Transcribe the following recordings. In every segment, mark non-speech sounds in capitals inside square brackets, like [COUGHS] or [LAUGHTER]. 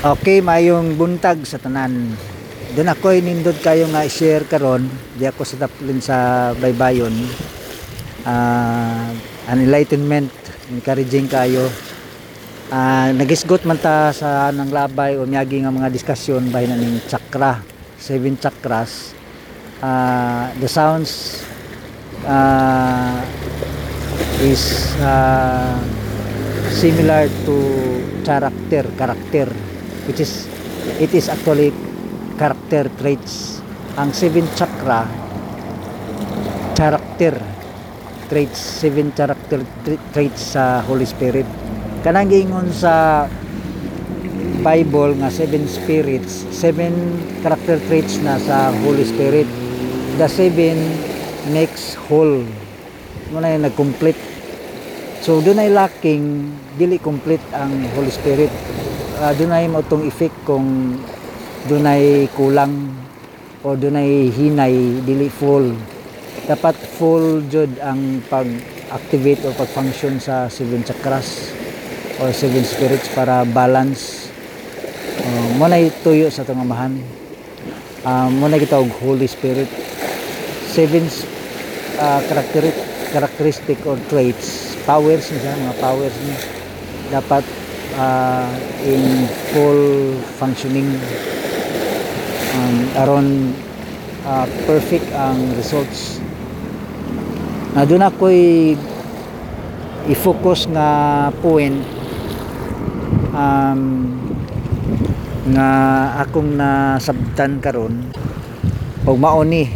Okay, mayong buntag sa tanan. Doon ako nindot kayo nga i-share karon. Di ako sa taplin sa baybayon. Ah, an enlightenment, encouraging kayo. Ah, nagisgot man ta sa nang labay o miyagi nga mga diskusyon bahin ning chakra, seven chakras. Ah, the sounds ah, is ah, similar to character, character which is it is actually character traits. Ang seven chakra character traits seven character tra- traits sa Holy Spirit. Kanang giingon sa Bible nga seven spirits seven character traits na sa Holy Spirit. The seven makes whole. Mo na yung nag-complete. So doon ay lacking dili complete ang Holy Spirit uh, dunay mo tong effect kung dunay kulang o dunay hinay dili full. Dapat full jud ang pag-activate o pag-function sa seven chakras or seven spirits para balance. Uh, mo na tuyo sa itong amahan. Uh, mo na kita og Holy Spirit. Seven uh, character, characteristic or traits. Powers niya mga powers niya. Dapat uh, in full functioning. Um, aron uh, perfect ang results. Na doon ako'y i-focus nga point um, nga akong nasabtan karon. Og mauni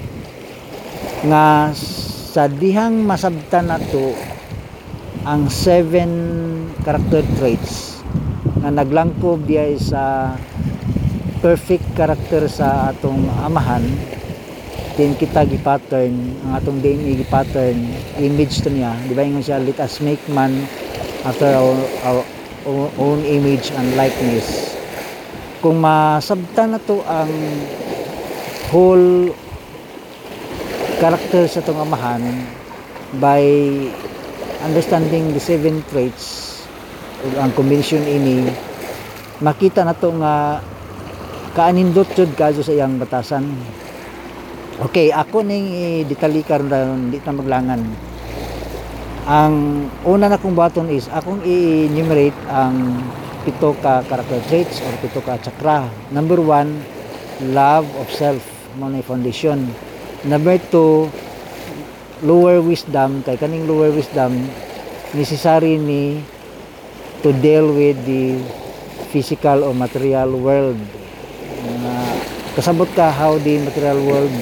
nga sa dihang masabtan nato ang seven character traits nga naglangkob diay sa perfect character sa atong amahan. Din kita gi-pattern ang atong DNA gi-pattern image to niya. Di ba ingon siya let us make man after our, our own image and likeness. Kung masabtan na to ang whole character sa atong amahan by understanding the seven traits ang combination ini makita na to nga kaanindot jud kaso sa iyang batasan. Okay ako ning i-detalye karon ron di na maglangan. Ang una na kong baton is akong i-enumerate ang pito ka character traits or pito ka chakra. Number one love of self mo na foundation. Number two lower wisdom kay kaning lower wisdom necessary ni to deal with the physical or material world. Uh, kasabot ka how the material world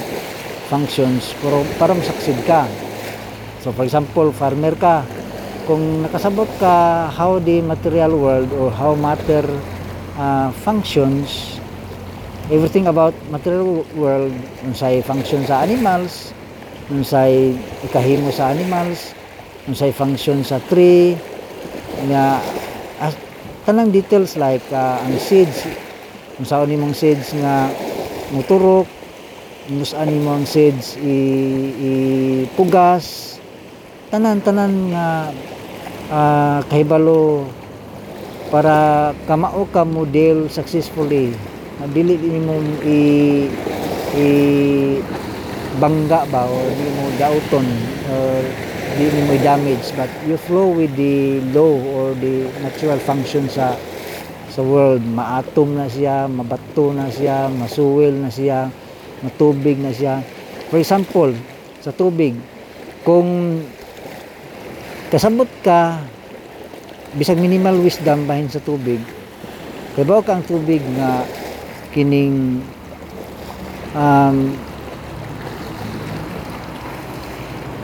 functions pero para masaksid ka. So for example farmer ka. Kung nakasabot ka how the material world or how matter uh, functions everything about material world unsay function sa animals unsay ikahimo sa animals unsay function sa tree nga as, tanang details like uh, ang seeds. Unsa ni mong seeds nga muturok unsa ni mong seeds i, pugas. Tanan tanan nga uh, kahibalo para kamao ka model successfully. Dili nimo i i bangga ba or di mo dauton or di mo damage but you flow with the law or the natural function sa sa world. Maatom na siya mabato na siya masuwil na siya matubig na siya. For example sa tubig kung kasabot ka bisag minimal wisdom bahin sa tubig kay ka ang tubig nga kining um,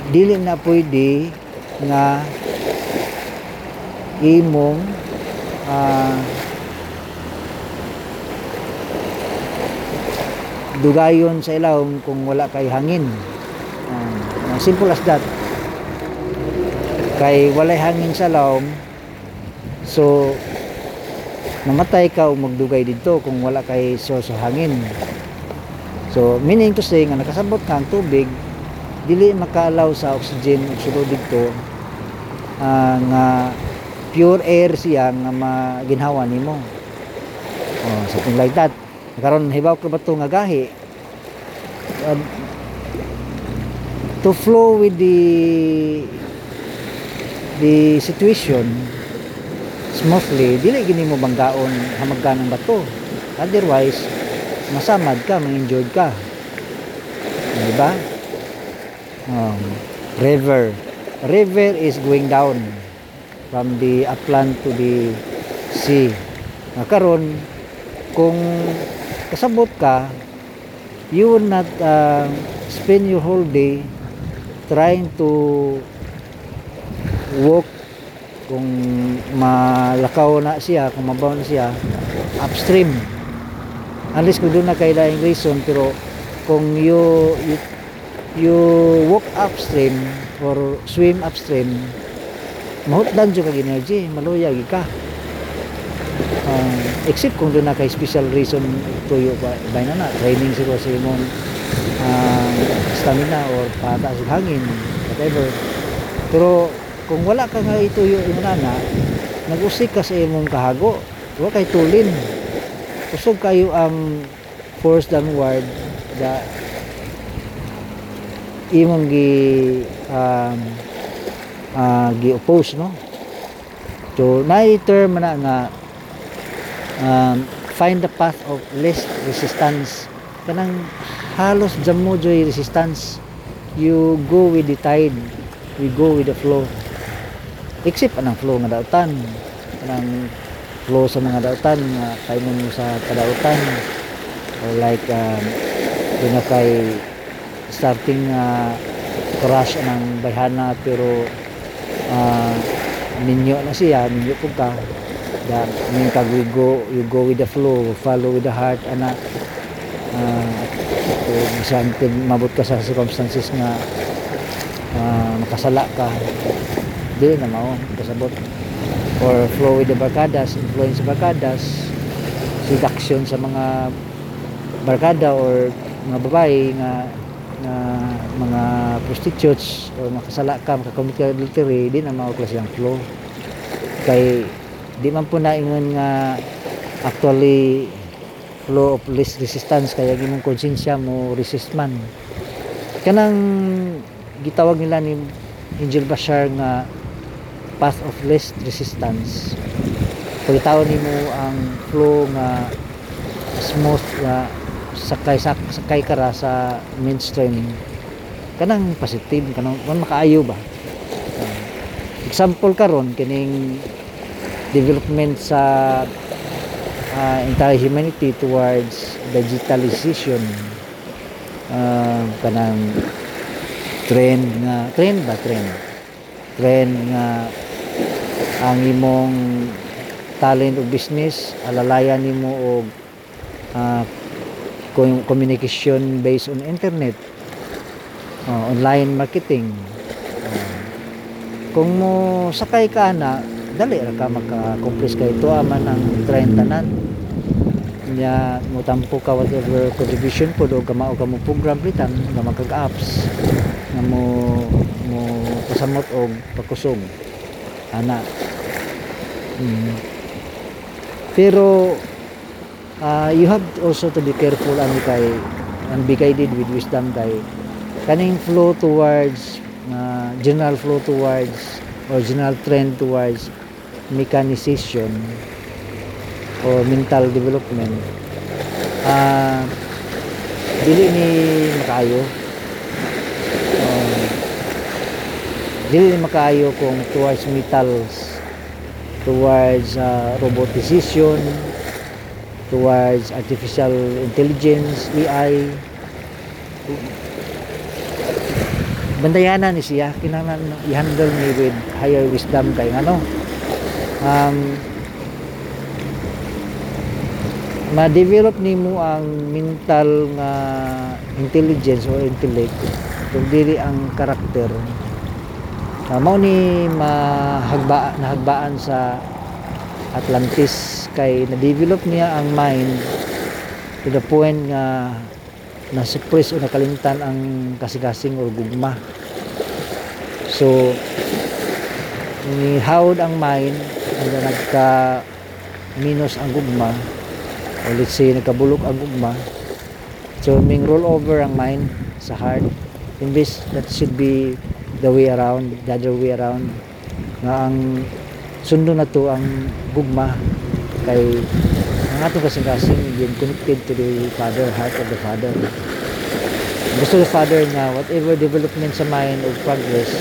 dili na pwede nga imong uh, dugayon sa ilawom kung wala kay hangin. Uh, simple as that. Kay walay hangin sa lawom so mamatay ka o magdugay dito kung wala kay source hangin. So meaning to say nga nakasabot ka ang tubig dili makaalaw sa oxygen sulod dito. Uh, nga pure air siya nga maginhawa nimo. Oh, something like that. Karon hibaw ka ba nga gahi? Uh, to flow with the the situation smoothly dili gini mo banggaon hamagkan ng bato. Otherwise masamad ka ma-injured ka. Di ba um, river. River is going down from the upland to the sea. Nga karon kung kasabot ka you will not uh, spend your whole day trying to walk. Kung malakaw na siya kung mabaw na siya upstream. Unless kung doon na kailangang reason pero kung you, you you walk upstream or swim upstream mahutdan dyan kag energy maluyag ka. Um, except kung doon na kay special reason tuyo ba, ba na na training siguro sa imong uh, stamina or pata sa hangin whatever. Pero kung wala ka nga ituyo yung nana nag-usik ka sa imong kahago wala kay tulin. Kusog kayo ang force downward da imong gi um, uh, gi-oppose no? So na term na nga um, find the path of least resistance. Kanang halos jam mo joy resistance. You go with the tide. We go with the flow. Except anang flow nga dautan. Kanang flow sa mga dautan nga kay mo sa kadautan. Or like um, kay starting uh, crush ng bayhana pero uh, ninyo na siya ninyo po ka. That mean kag we go you go with the flow follow with the heart ana. Uh, kung saan mabot ka sa circumstances nga uh, makasala ka dili na mao kasabot or flow with the barkadas influence barkadas seduction sa mga barkada or mga babae nga nga mga prostitutes o makasala ka ka adultery di na mao klase ang flow. Kay di man po na ingon nga actually flow of least resistance kaya gimong konsensya mo resist man. Kanang gitawag nila ni Angel Bashar nga path of least resistance. Pagkatawag nimo ang flow nga smooth nga sakay sak, sakay kara sa mainstream. Kanang positive kanang man makaayo ba? Uh, example karon kining development sa uh, entire humanity towards digitalization. Uh, kanang trend nga trend ba trend? Trend nga ang imong talent o business alalayan nimo og uh, communication based on internet uh, online marketing. Uh, kung mo sakay ka na dali ra ka maka-accomplish kay ito man ang trend tanan nya mo tampo ka whatever contribution po do kamao ka mo program litan nga magkag apps nga mo mo pasamot og pakusog ana. Mm. pero uh, you have also to be careful ani kay and be guided with wisdom kay kaning flow towards uh, general flow towards or general trend towards mechanization or mental development. Uh, dili ni makayo uh, dili ni makayo kung towards metals towards uh, roboticization towards artificial intelligence AI bandayanan ni siya. Kinahanglan i-handle ni with higher wisdom kay ano um, ma-develop nimo ang mental nga intelligence or intellect kung dili ang karakter. Uh, mao ni mahagba nahagbaan sa Atlantis kay na-develop niya ang mind to the point nga na-suppress o nakalimtan ang kasigasing o gugma. So ni hawd ang mind ang nagka minus ang gugma o let's say nagkabulok ang ugma so ming roll over ang mind sa heart. Imbes that should be the way around the other way around nga ang sundo na to ang gugma kay ang atong kasing-kasing yun connected to the father heart of the father. Gusto the father nga whatever development sa mind of progress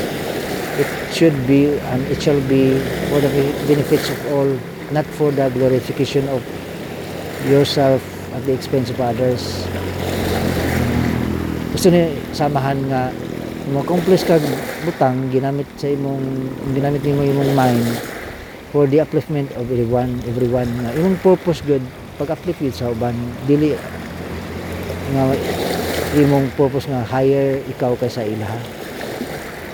it should be and it shall be for the benefits of all not for the glorification of yourself at the expense of others. Gusto ni samahan nga mo accomplish kag butang ginamit sa imong ginamit nimo imong mind for the upliftment of everyone everyone nga imong purpose good pag uplift gyud sa uban. Dili nga imong purpose nga higher ikaw kaysa ilaha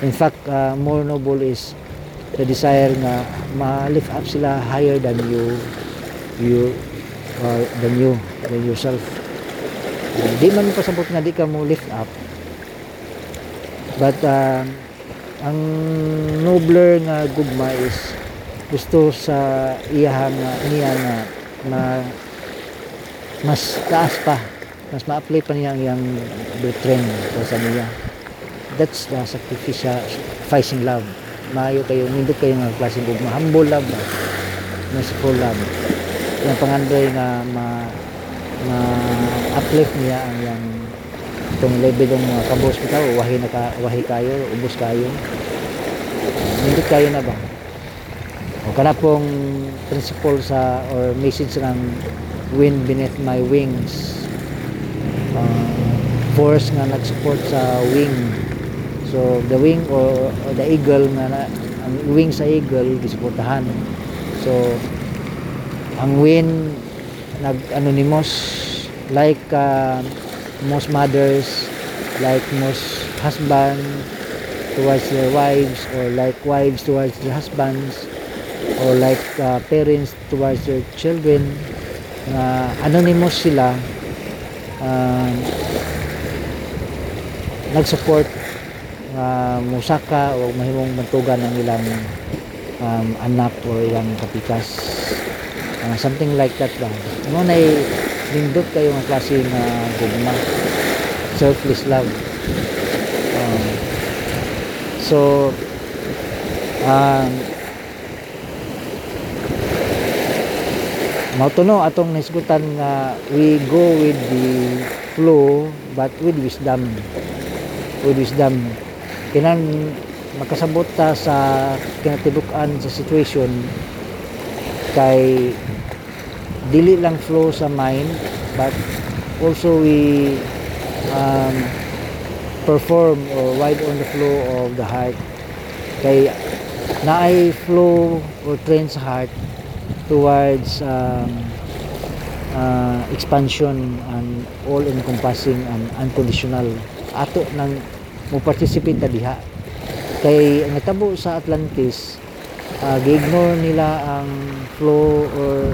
in fact uh, more noble is the desire nga ma-lift up sila higher than you you uh, than you than yourself. Uh, di man pasabot nga di ka mo lift up. But uh, ang nobler nga gugma is gusto sa iyahang nga niya nga ma mas taas pa mas ma-apply pa niya ang iyang trend sa niya that's the sacrificial sacrificing love. Maayo kayo nindot kayo nga klaseng gugma humble love merciful love. Yung pangandoy nga ma ma uplift niya ang yang itong level ng mga kabos bitaw wahi na ka, wahi kayo ubos kayo. Nindot kayo na ba o kana pong principle sa or message ng wind beneath my wings. Uh, force nga nag-support sa wing. So the wing or, or the eagle nga na, ang wing sa eagle gisuportahan. So ang wind nag anonymous like uh, most mothers like most husband towards their wives or like wives towards their husbands or like uh, parents towards their children na anonymous sila um, nag-support uh, musaka o mahimong mantugan ng ilang um, anak or ilang kapikas uh, something like that ba mo na lindot kayo ng klase na gugma? Selfless love. Um, so um, mautuno atong nisgutan nga we go with the flow but with wisdom. With wisdom. Kinan makasabot ta sa kinatibuk-an sa situation kay dili lang flow sa mind but also we um, perform or ride on the flow of the heart. Kay naay flow or train sa heart towards um, uh, expansion and all encompassing and unconditional. Ato nang mo participate ta diha. Kay ang natabo sa Atlantis uh, gi-ignore nila ang flow or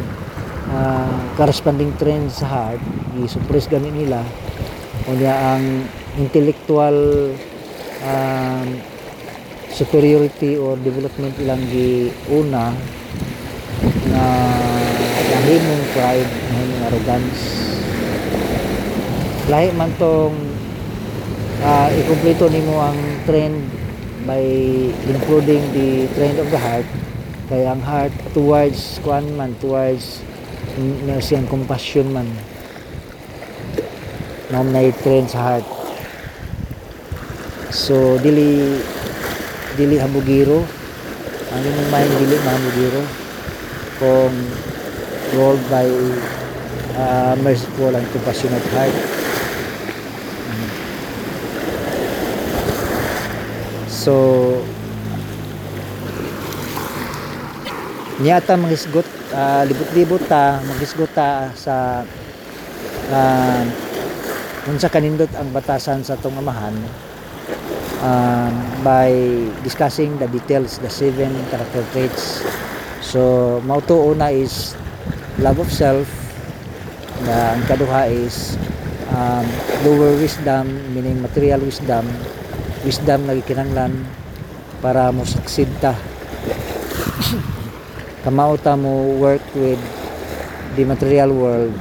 uh, corresponding trend sa heart. Gi-suppress gani nila. Unya ang intellectual um, superiority or development ilang giuna na nahimong pride nahimong arrogance. Lahi man tong uh, ikumpleto nimo ang trend by including the trend of the heart. Kaya ang heart towards kuan man towards na siyang compassion man. Na may trend sa heart. So dili dili habugiro ang imong mind dili mahabugiro kung ruled by uh, merciful and compassionate heart so niyata mangisgot uh, libot-libot ta mangisgot ta sa uh, unsa kanindot ang batasan sa tong amahan um, by discussing the details the seven character traits so mauto una is love of self na ang kaduha is um, lower wisdom meaning material wisdom wisdom na gikinanglan para mo succeed ta. [COUGHS] Kamao ta mo work with the material world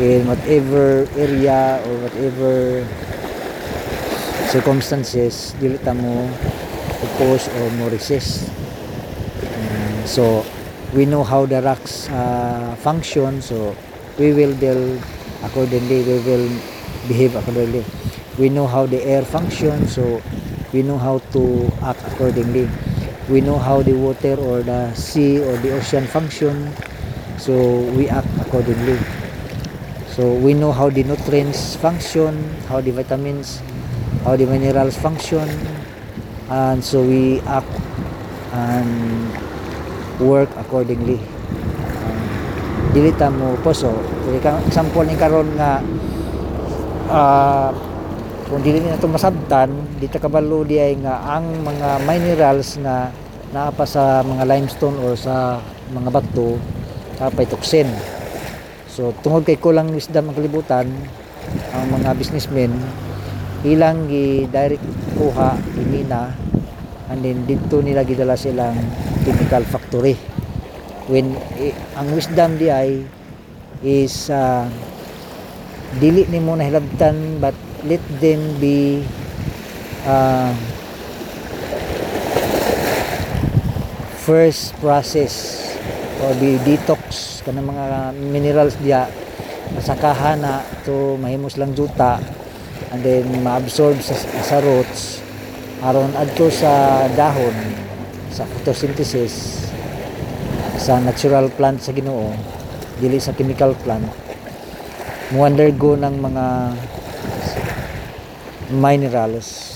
in whatever area or whatever circumstances dili ta mo oppose or mo resist so we know how the rocks uh, function. So we will deal accordingly we will behave accordingly. We know how the air functions so we know how to act accordingly. We know how the water or the sea or the ocean function. So we act accordingly. So we know how the nutrients function how the vitamins how the minerals function. And so we act and work accordingly. Um, mo poso dili ka example ni karon nga ah kung dili na ito masabtan di ta kabalo di ay nga ang mga minerals nga naa sa mga limestone or sa mga bato kapay tuksin so tungod kay kulang wisdom ang kalibutan ang mga businessmen ilang gi direct kuha imina and then dito nila gidala silang chemical factory. When eh, ang wisdom di ay is uh, dili nimo nahilabtan but let them be uh, first process. Or be detox kanang mga minerals diya masakahan na to mahimos lang juta and then ma-absorb sa, sa roots aron adto sa dahon sa photosynthesis sa natural plant sa Ginoo dili sa chemical plant mo undergo ng mga minerals.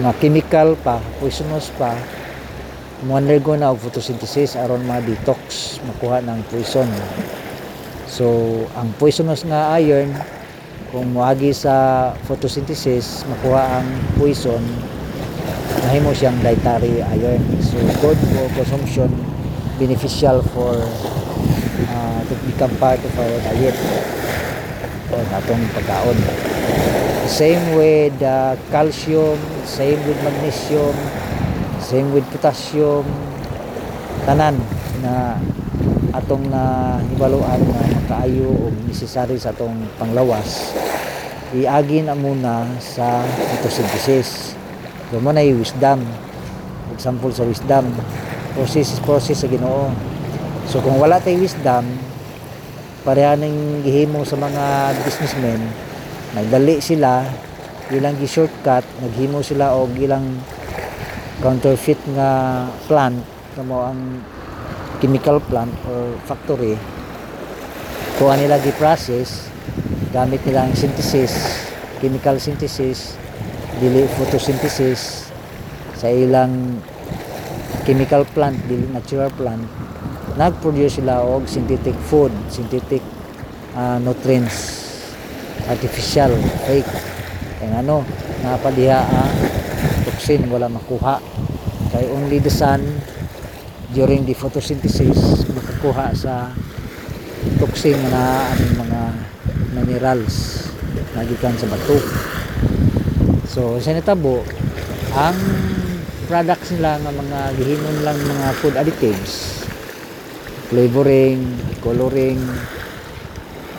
Na chemical pa poisonous pa mo undergo na og photosynthesis aron ma-detox makuha ng poison. So ang poisonous nga iron kung moagi sa photosynthesis makuha ang poison mahimo siyang dietary iron. So good for consumption beneficial for uh, to become part of our diet o natong pagkaon. Same with uh, calcium same with magnesium same with potassium. Tanan na atong na hibaluan nga makaayo o necessary sa atong panglawas iagi na muna sa photosynthesis so mo na wisdom. Example sa wisdom. Process process sa Ginoo. So kung wala tay wisdom pareha ning gihimo sa mga businessmen nagdali sila ilang gi shortcut naghimo sila og ilang counterfeit nga plant kamo ang chemical plant or factory kuha nila gi-process gamit nila ang synthesis chemical synthesis dili photosynthesis sa ilang chemical plant dili natural plant nag-produce sila og synthetic food synthetic ah, nutrients artificial fake. Kaya ano napadiha ang toxin wala makuha. Kay only the sun during the photosynthesis makakuha sa toxin na aming mga minerals na gikan sa bato. So sa natabo ang products nila nga mga gihimon lang mga food additives flavoring coloring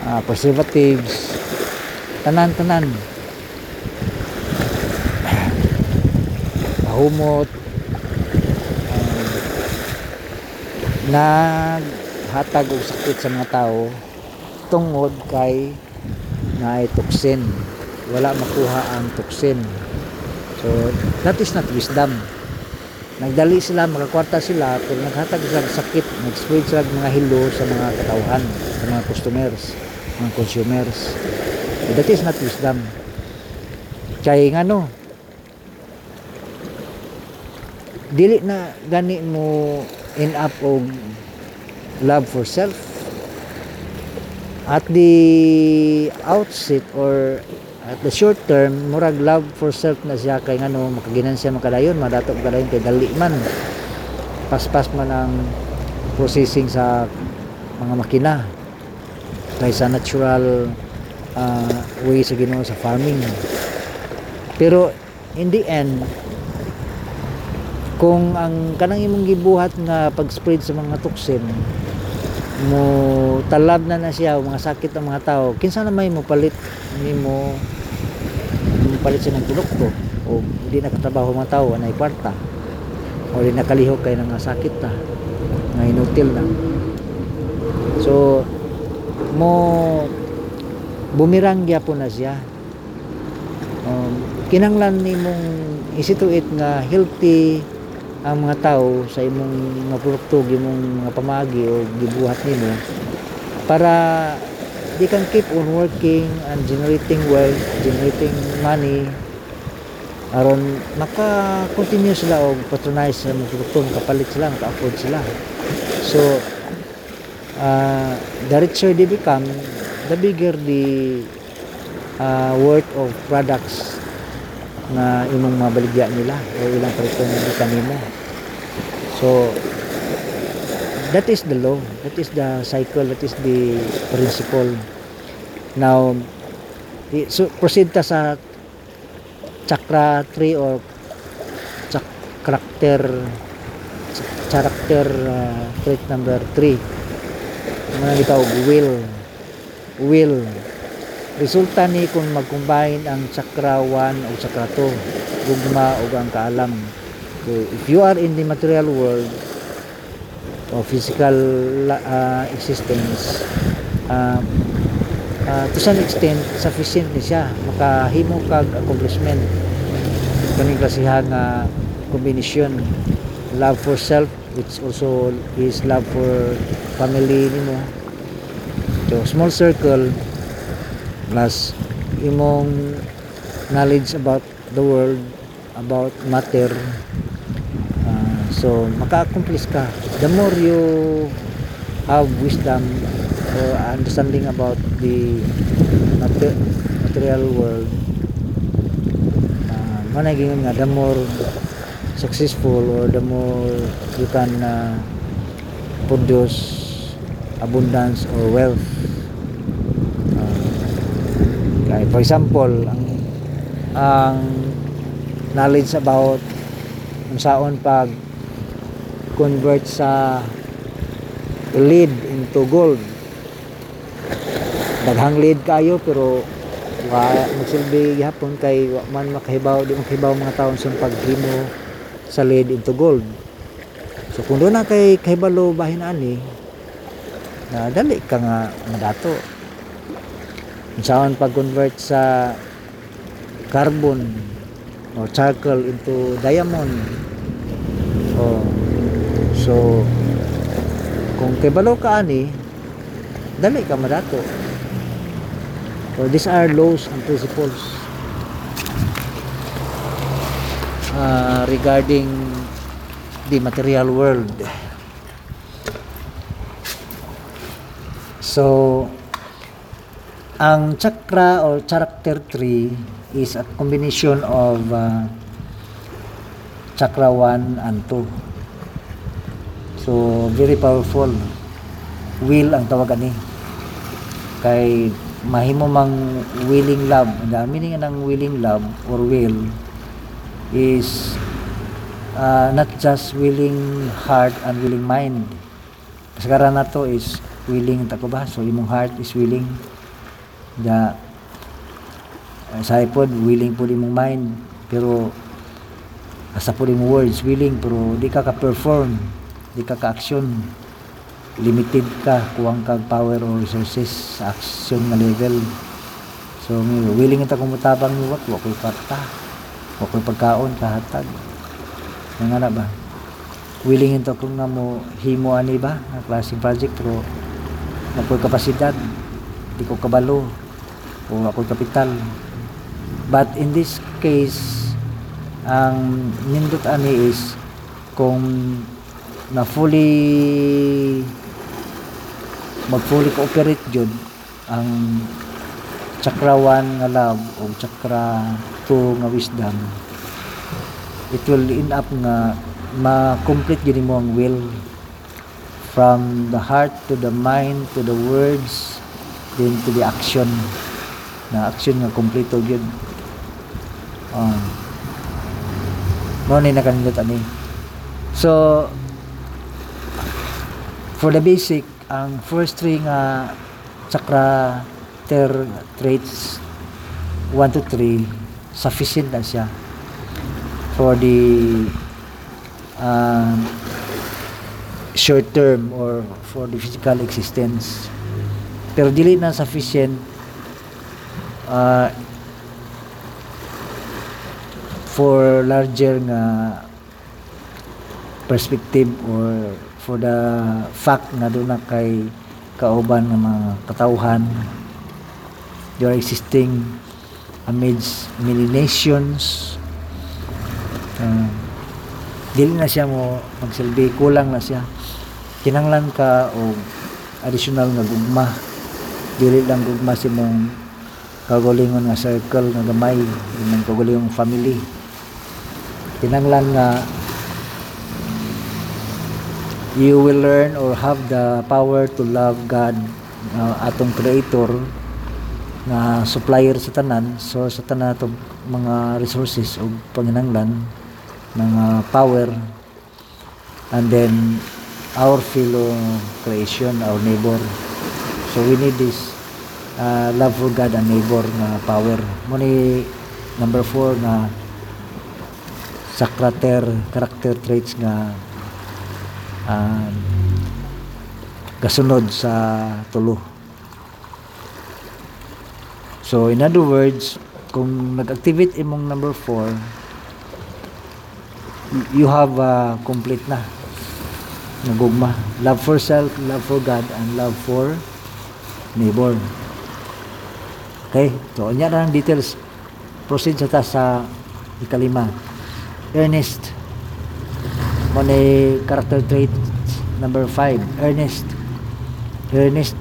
ah, preservatives tanan-tanan. [SIGHS] Humot naghatag og sakit sa mga tao tungod kay naay toxin. Wala makuha ang toxin. So that is not wisdom. Nagdali sila makakwarta sila pero naghatag sila sakit. Nag-spread sila mga hilo sa mga katauhan sa mga customers mga consumers. So, that is not wisdom. Kay ngano dili na gani mo end up og love for self. At the outset or at the short term murag love for self na siya kay ngano makaginansya man kadayon madato kadayon kay dali man. Paspas man ang processing sa mga makina. Kaysa natural uh, way sa Ginoo sa farming. Pero in the end kung ang kanang imong gibuhat nga pag-spread sa mga toxin mo talab na na siya mga sakit ng mga tao kinsa na may mo palit nimo mo palit ng produkto o hindi nakatrabaho ang mga tao anay kwarta. O di nakalihok kay nga sakit ta nga inutil na. So mo bumirang gyapon na siya. Um, kinanglan nimong isituit nga healthy ang mga tao sa imong mga produkto imong mga pamagi o gibuhat nimo para they can keep on working and generating wealth generating money. Aron maka-continue sila og patronize sa mga produkto makapalit sila maka-afford sila. So uh, the richer they become the bigger the uh, worth of products na imong mabaligya nila o ilang produkto na gikan nimo so that is the law that is the cycle that is the principle. Now so proceed ta sa chakra 3 or chak character ch- character uh, trait number 3 mga bitaw will will resulta ni kung mag-combine ang chakra 1 o chakra 2 gugma o ang kaalam. So if you are in the material world o physical uh, existence uh, uh, to some extent sufficient ni siya. Makahimo kag accomplishment. Kaning klasiha nga combination love for self which also is love for family nimo. So small circle plus imong knowledge about the world about matter. Uh, so maka-accomplish ka. The more you have wisdom or understanding about the mater- material world uh, mo na gingon nga the more successful or the more you can uh, produce abundance or wealth kaya for example ang ang knowledge about kung pag convert sa lead into gold. Daghang lead kayo pero wa magsilbi gihapon kay wa man makahibaw di makahibaw mga taon sa paghimo sa lead into gold. So kung doon na kay kahibalo bahin ani na dali ka nga madato saan pag-convert sa carbon or charcoal into diamond? Oh so kung kay balo ka ani dali ka madato. So these are laws and principles uh, regarding the material world. So ang chakra or character tree is a combination of uh, chakra 1 and 2 so very powerful. Will ang tawag ani. Kay mahimo mang willing love. The meaning ng willing love or will is uh, not just willing heart and willing mind. Kasagaran na to is willing tako ba? So imong heart is willing the uh, sa pod willing po imong mind pero asa po imong words willing pero di ka ka-perform di ka ka-action. Limited ka kuwang kag power or resources sa action nga level. So willing ita kung mutabang ni wak wa koy kwarta wa koy pagkaon kahatag. Nga na ba? Willing ito kung nga mo himo ani ba nga klaseng project pero ako'y kapasidad di ko kabalo o ako'y kapital but in this case ang nindot ani is kung na fully mag fully cooperate jud ang chakra 1 nga love o chakra 2 nga wisdom it will end up nga ma-complete gini mo ang will. From the heart to the mind to the words then to the action na action nga kompleto gyud. Uh, mo ni nakanindot ani. So for the basic ang first three nga chakra ter traits 1 to 3 sufficient na siya for the um, short term or for the physical existence. Pero dili na sufficient uh, for larger nga perspective or for the fact na doon na kay kauban ng mga katauhan they are existing amidst many nations. Uh, dili na siya mo magsilbi kulang na siya. Kinanglan ka o additional nga gugma. Dili lang gugma si mong kagalingon nga circle nga gamay. Yung kagulingong family. Kinanglan nga you will learn or have the power to love God uh, atong creator na supplier sa tanan. Source sa tanan atong mga resources o panginanglan mga power. And then our fellow creation our neighbor. So we need this uh, love for God and neighbor na power mo ni number 4 na sakrater character traits nga um, kasunod sa tulo. So in other words, kung nag-activate imong number 4, you have uh, complete na nagugma. Love for self, love for God, and love for neighbor. Okay, so anya na ang details. Proceed sa ta sa ikalima. Earnest. Mo character trait number 5. Earnest. Earnest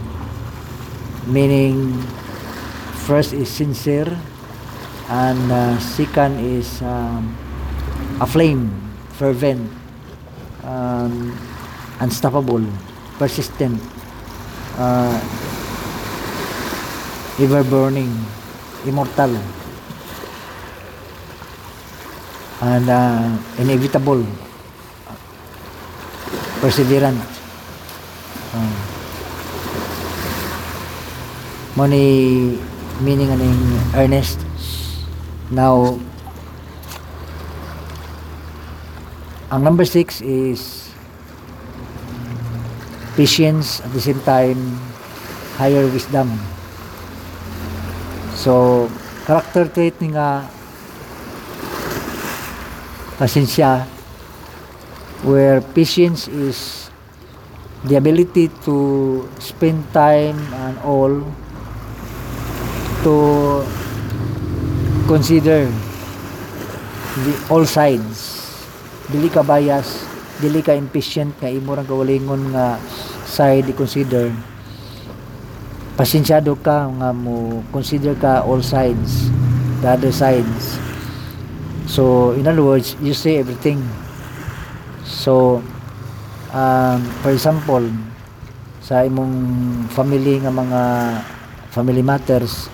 meaning first is sincere and uh, second is um, aflame, fervent, um, unstoppable, persistent, uh, ever burning, immortal, and uh, inevitable, perseverant. Uh, mo ni meaning aning earnest. Now ang number 6 is patience at the same time higher wisdom so character trait ni nga pasensya where patience is the ability to spend time and all to consider the all sides. Dili ka bias dili ka impatient nga imo rang kawalingon nga side i-consider pasensyado ka nga mo consider ka all sides the other sides. So in other words you say everything. So um, for example sa imong family nga mga family matters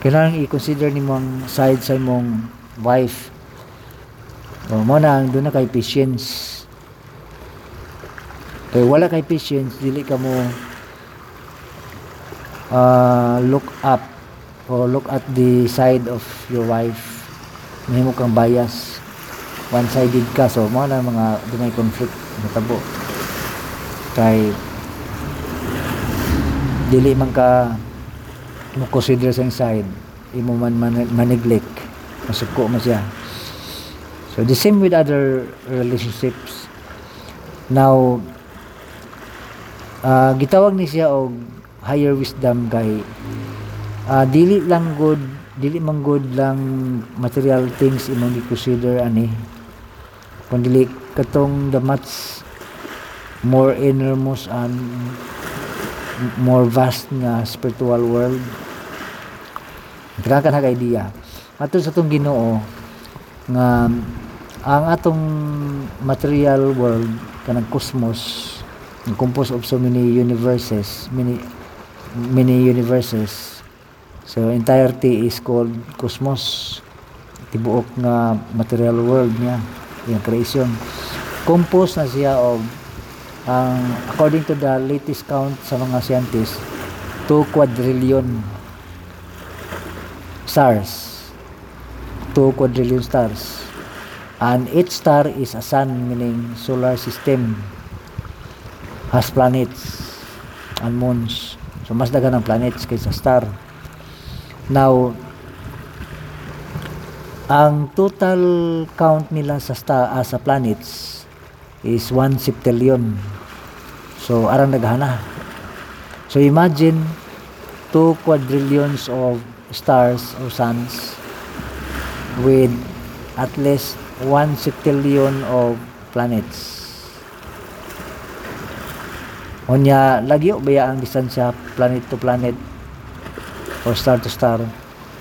kailangan i-consider ni mong side sa imong wife. O mo na doon na kay patience. Kay wala kay patience dili ka mo uh, look up or look at the side of your wife. Mahimo kang bias. One-sided ka. So mo na mga dunay conflict. Natabo kay dili man ka mo consider sa side imo man, man maneglect masuko mo siya. So the same with other relationships. Now uh, gitawag ni siya og higher wisdom kay uh, dili lang good dili man good lang material things imong i-consider ani. Kung dili katong the much more innermost and more vast nga spiritual world. Kaya ka idea. Ato sa itong ginoo nga ang atong material world kanang cosmos composed of so many universes many many universes. So entirety is called cosmos. Tibuok nga material world niya yung creation. Composed na siya of ang according to the latest count sa mga scientists 2 quadrillion stars. 2 quadrillion stars. And each star is a sun meaning solar system has planets and moons so mas dagan ang planets kaysa star. Now ang total count nila sa star ah, sa planets is 1 septillion. So arang naghana. So imagine 2 quadrillions of stars or suns with at least 1 septillion of planets Unya, lagyo baya ang distansya planet to planet or star to star.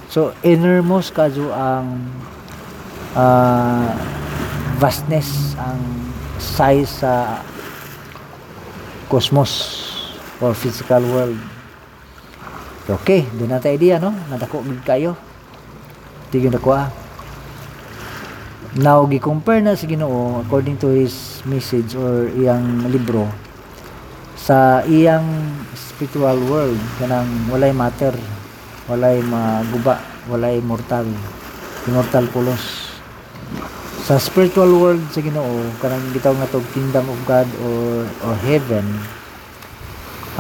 So, innermost kadyo ang ah, vastness, ang size sa cosmos or physical world. Okay, di na tayo idea, no? Nadako gid kayo. Tigil na ko ah. Now, gi-compare na si Ginoo according to his message or iyang libro sa iyang spiritual world kanang walay matter walay maguba walay mortal immortal pulos. Sa spiritual world sa Ginoo kanang gitawag na tog kingdom of God or or heaven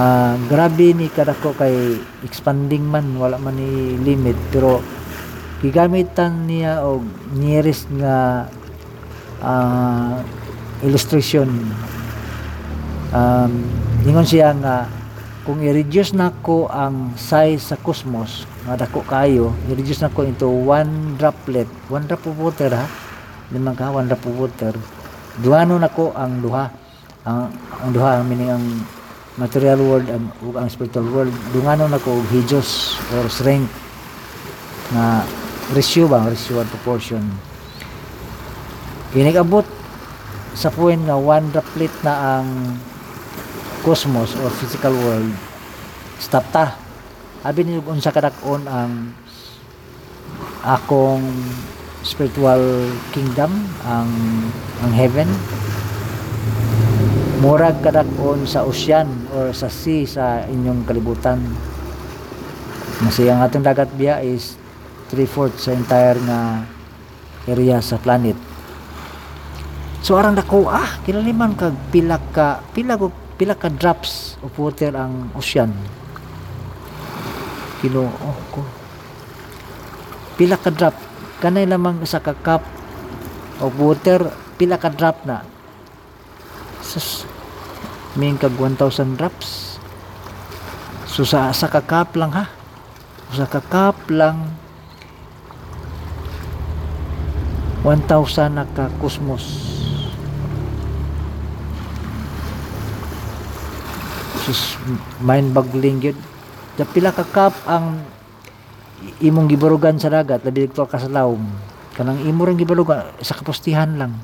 ah grabe ni kadako kay expanding man wala man ni limit pero gigamitan niya og nearest nga ah, illustration um, ingon siya nga kung i-reduce nako ang size sa cosmos nga dako kayo i-reduce nako into one droplet one drop of water ha? Limang ka one drop of water. Duhano nako ang duha. Ang ang duha meaning ang material world ang, ang spiritual world. Dungano nako og hijos or strength na ratio ba ratio and proportion? Inigabot sa point nga one droplet na ang cosmos or physical world stop ta. Abi ni unsa kadakon ang akong spiritual kingdom ang ang heaven. Murag kadakon sa ocean or sa sea sa inyong kalibutan. Masaya atong dagat biya is 3/4 sa entire nga area sa planet. So arang dako ah kinaliman kag pila ka pila ko pila ka drops of water ang ocean. Kilo oh, ko. Pila ka drop. Kanay lamang sa ka cup of water pila ka drop na. Sus. May kag 1000 drops. So sa sa ka cup lang ha? Sa ka cup lang 1,000 na ka cosmos sus mind boggling yun. Da pila ka cup ang imong gibarugan sa dagat labi dito ka sa lawom kanang imo ring gibarugan sa kapustihan lang.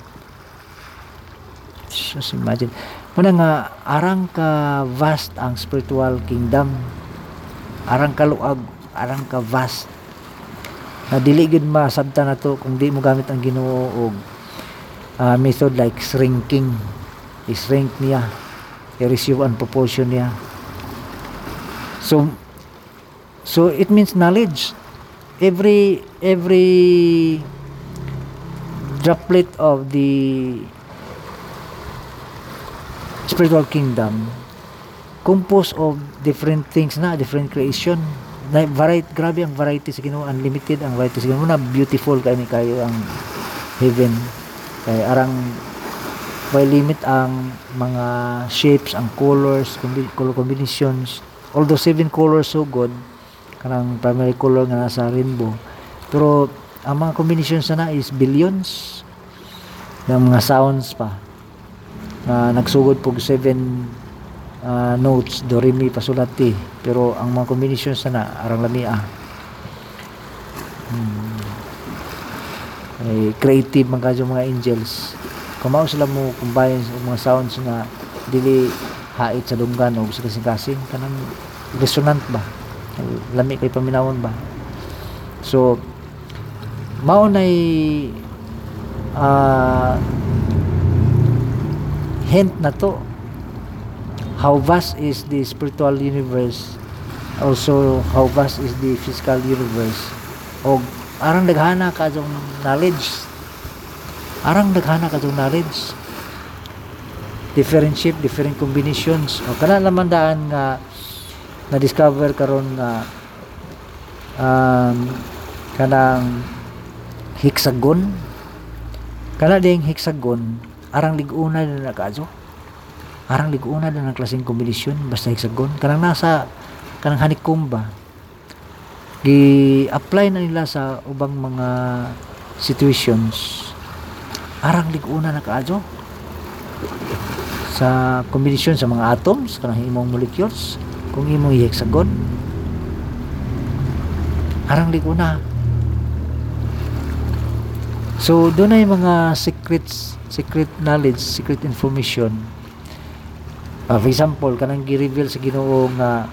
Just imagine. Muna nga arang ka vast ang spiritual kingdom. Arang ka luag arang ka vast. Na dili gid masabta na to kung di mo gamit ang Ginoo og ah, method like shrinking. I-shrink niya i-receive ang proportion niya. So so it means knowledge. Every every droplet of the spiritual kingdom composed of different things na different creation. Na variety grabe ang variety sa Ginoo unlimited ang variety sa Ginoo. Na beautiful kay ni kayo ang heaven kay arang may limit ang mga shapes ang colors color combinations. Although seven colors so good. Kanang primary color nga nasa rainbow. Pero ang mga combinations na is billions ng mga sounds pa. Na nagsugod pog seven ah, notes. Do re mi pasulati pero ang mga combinations na arang lami ah. Hmm. ay creative man kadyo mga angels kumao sila mo combine sa mga sounds nga dili hait sa dunggan o sa kasing-kasing kanang resonant ba? Lami kay paminawon ba? So mao nay ah hint na to. How vast is the spiritual universe? Also how vast is the physical universe? O arang daghana ka knowledge arang daghana ka knowledge different shape different combinations. O kana naman daan nga na discover karon nga um, kanang hexagon kana ding hexagon arang liguna na nakaadyo arang liguna na ng klaseng kombinasyon basta hexagon kanang nasa kanang honeycomb gi-apply na nila sa ubang mga situations arang liguna na kaadyo sa kombinasyon sa mga atoms kanang imong molecules kung imong hexagon. Arang liguna. So doon ay mga secrets secret knowledge secret information. Ah, for example kanang gi-reveal sa Ginoo nga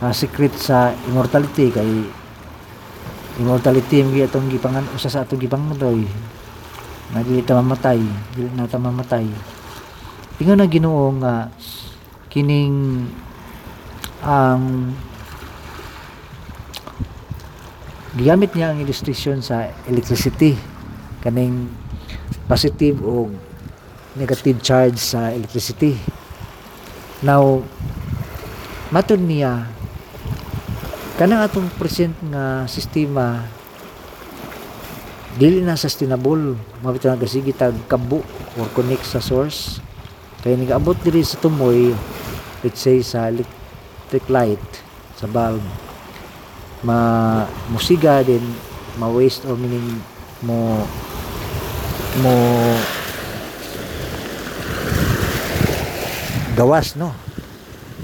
ah, secret sa immortality kay immortality ang atong gipangan usa sa atong gipangunoy na dili ta mamatay dili na ta mamatay ingon na Ginoo nga kining ang gigamit niya ang illustration sa electricity. Kaning positive o negative charge sa electricity. Now matod niya kanang atong present nga sistema dili na sustainable. Mabito na kasigi tag kabo or connect sa source. Kaya nagaabot diri sa tumoy let's say sa electric light sa bulb. Ma musiga din ma waste or meaning mo mo gawas no?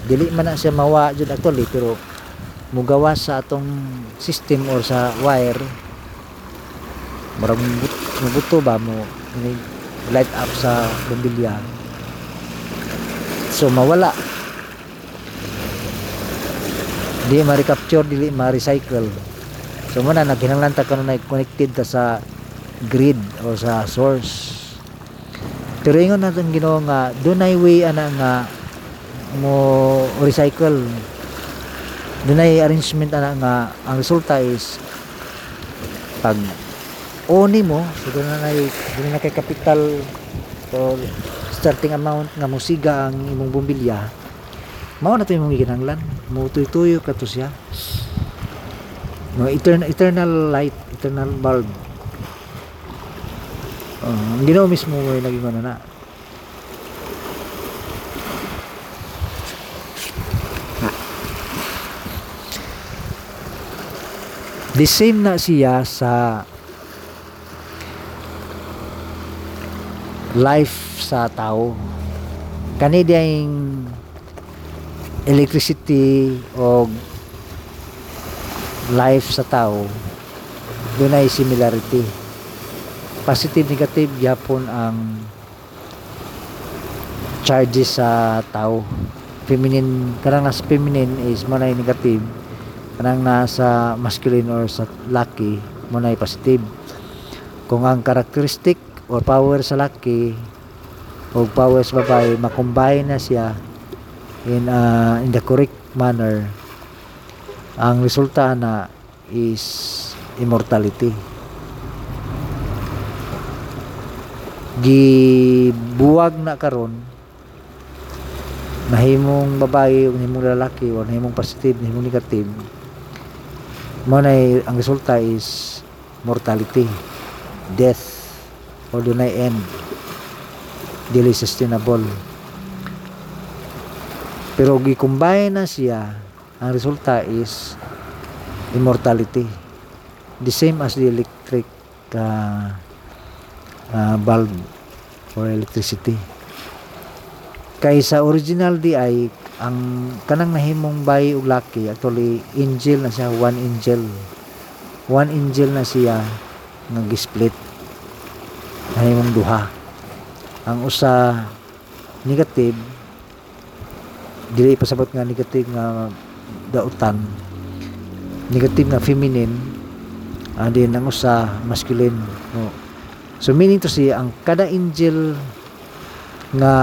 Dili man na siya mawa jud actually pero mugawas sa atong system or sa wire marang mubuto ba mo? Ni light up sa bombilya so mawala. Di ma-recapture dili ma-recycle. So muna naghinanglan ta kanon connected ta sa grid o sa source. Pero ingon natin Ginoo nga dunay way ana nga mo recycle. Dunay arrangement ana nga ang resulta is pag oni mo so doon na doon na kay capital o starting amount nga musiga ang imong bumbilya. Mao na to imong gikinahanglan mo tuyo ka to siya. No eternal eternal light eternal bulb. Uh, ang Ginoo mismo mo yung naging ano na. The same na siya sa life sa tao. Kani diyang electricity o life sa tao doon ay similarity. Positive negative yapon ang charges sa tao. Feminine kanang nasa feminine is mo negative kanang nasa masculine or sa lucky mo positive. Kung ang characteristic or power sa lucky o power sa babae makombine na siya in uh, in the correct manner. Ang resulta na is immortality. Gibuwag na karon nahimong babae o nahimong lalaki o nahimong positive nahimong negative mo ang resulta is mortality death or dunay end. Dili sustainable. Pero gi-combine na siya ang resulta is immortality. The same as the electric uh, uh, bulb for electricity. Kay sa original di ay ang kanang nahimong bayi ug laki actually angel na siya one angel. One angel na siya nga gisplit nahimong duha. Ang usa negative dili pasabot nga negative nga dautan. Negative nga feminine and then ang usa masculine. No So meaning to say ang kada angel nga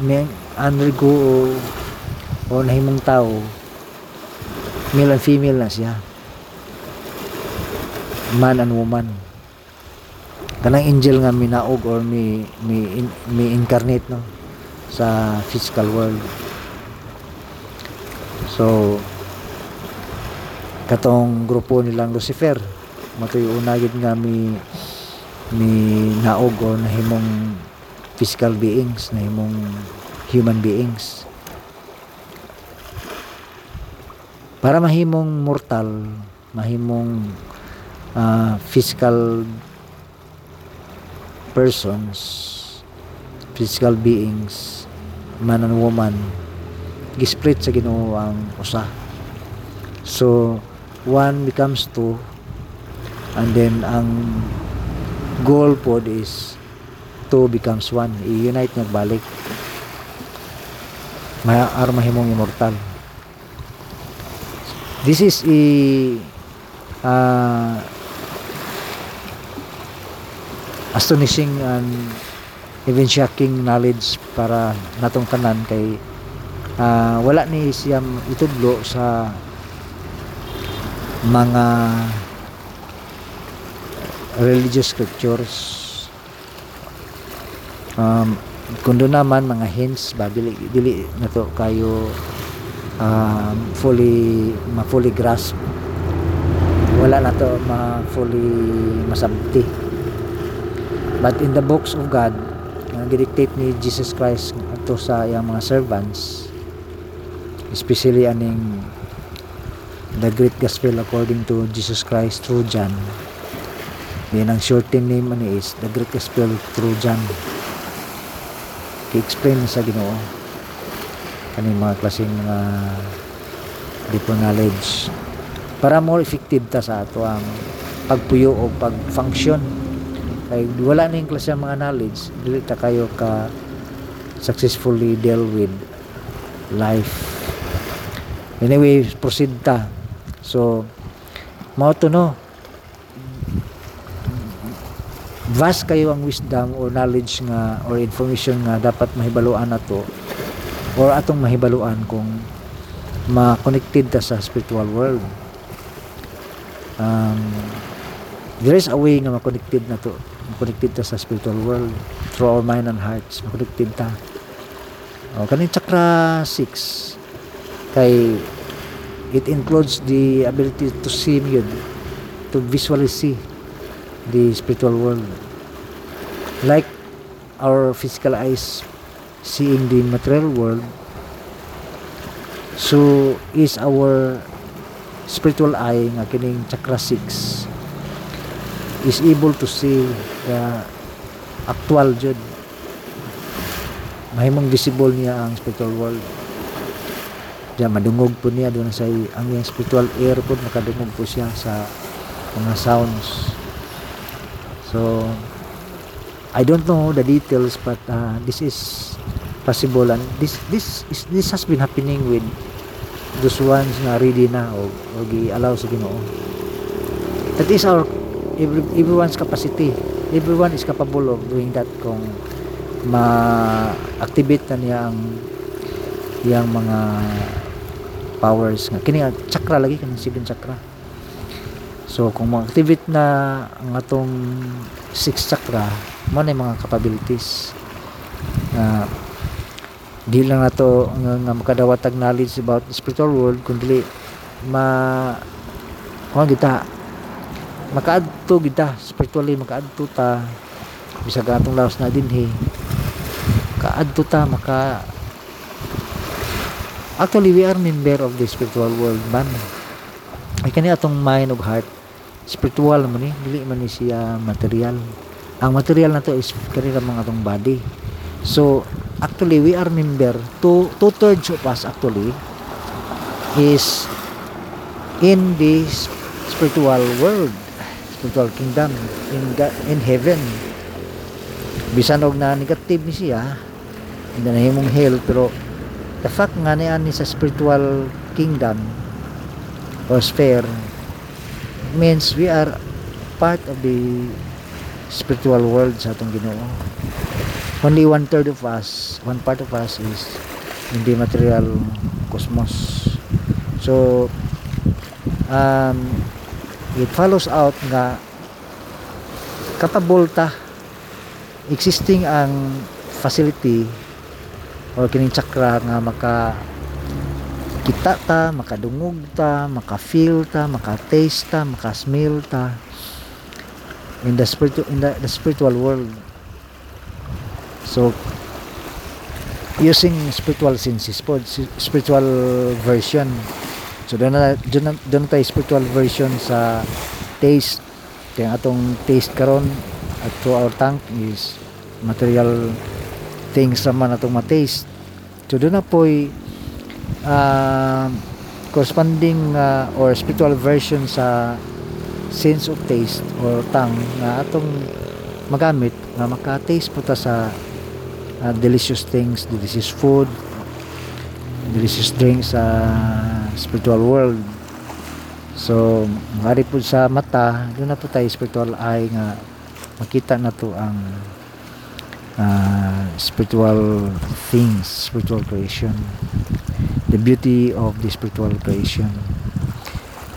may undergo o nahimong tao male and female na siya. Man and woman kanang angel nga minaog or mi mi, mi incarnate no? Sa physical world. So katong grupo nilang Lucifer matoy una gid nga mi mi naog o nahimong physical beings nahimong human beings. Para mahimong mortal mahimong ah, physical persons physical beings man and woman gisplit sa Ginoo ang usa. So one becomes two and then ang goal pod is two becomes one. I-unite nga balik may ar mahimong immortal. This is a uh, astonishing and even shocking knowledge para natong tanan kay ah, wala ni siyam itudlo sa mga religious scriptures. Um, kundo naman mga hints ba dili dili nato kayo um, fully ma fully grasp. Wala na to ma fully masabti but in the books of God nga gidictate ni Jesus Christ ato sa iyang mga servants especially aning the great gospel according to Jesus Christ through John. Yan ang shortened name ani is the great gospel through John. Ki-explain sa Ginoo. Kaning mga klaseng mga deeper knowledge. Para more effective ta sa ato ang pagpuyo o pag-function kay wala na yung klase mga knowledge dili ta kayo ka successfully deal with life. Anyway proceed ta. So mao to no? Vast kayo ang wisdom or knowledge nga or information nga dapat mahibaluan nato or atong mahibaluan kung ma-connected ta sa spiritual world. Um, there is a way nga ma-connected na to ma-connected ta sa spiritual world. Through our mind and hearts ma-connected ta. O kaning chakra 6 kay it includes the ability to see yun to visually see the spiritual world. Like our physical eyes seeing the material world so is our spiritual eye nga kining chakra 6 is able to see the actual jud. Mahimong visible niya ang spiritual world. Diya madungog po niya doon sa ang iyang spiritual air po makadungog po siya sa mga sounds. So I don't know the details but uh, this is possible and this this is this has been happening with those ones na ready na o, o gi-allow sa Ginoo. That is our every, everyone's capacity. Everyone is capable of doing that kung ma-activate na niya ang yang mga powers nga. Kini chakra lagi kani seven chakra. So kung ma-activate na ang atong six chakra mo na mga capabilities. Na di lang nato nga, nga makadawatag knowledge about spiritual world kundi ma kuha kita makaadto kita spiritually makaadto ta. Bisag atong laos na dinhi kaadto ta maka actually we are member of the spiritual world man. Ay kani atong mind ug heart. Spiritual man ni dili man siya material. Ang material na to is kani ra mga atong body. So actually we are member. Two two thirds of us actually is in this spiritual world spiritual kingdom in in heaven. Bisan og na negative ni siya hindi na himong hell pero the fact nga niya ni sa spiritual kingdom or sphere means we are part of the spiritual world sa atong Ginoo. Only one third of us one part of us is in the material cosmos. So um, it follows out nga capable ta existing ang facility or kining chakra nga maka kita ta, makadungog ta, maka-feel ta, maka-taste ta, maka-smell ta in the spiritual in the, the spiritual world. So using spiritual senses spiritual version. So doon na doon, na- doon tayo spiritual version sa taste. Kaya atong taste karon at through our tongue is material things naman atong ma-taste. So doon na po'y uh, corresponding uh, or spiritual version sa sense of taste or tongue na atong magamit na maka-taste po ta sa uh, delicious things, delicious food, delicious drinks sa spiritual world. So, mari po sa mata, doon na po tayo spiritual eye nga makita na to ang uh, spiritual things, spiritual creation. The beauty of the spiritual creation.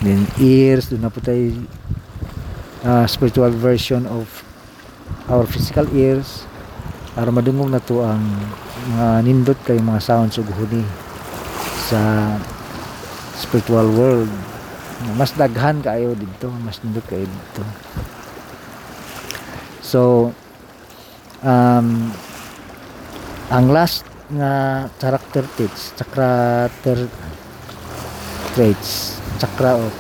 Then ears, doon na po tayo uh, spiritual version of our physical ears para madungog na to ang mga nindot kay mga sounds ug huni sa spiritual world. Mas daghan kaayo dito mas nindot kayo dito. So um, ang last nga character traits chakra ter, traits chakra of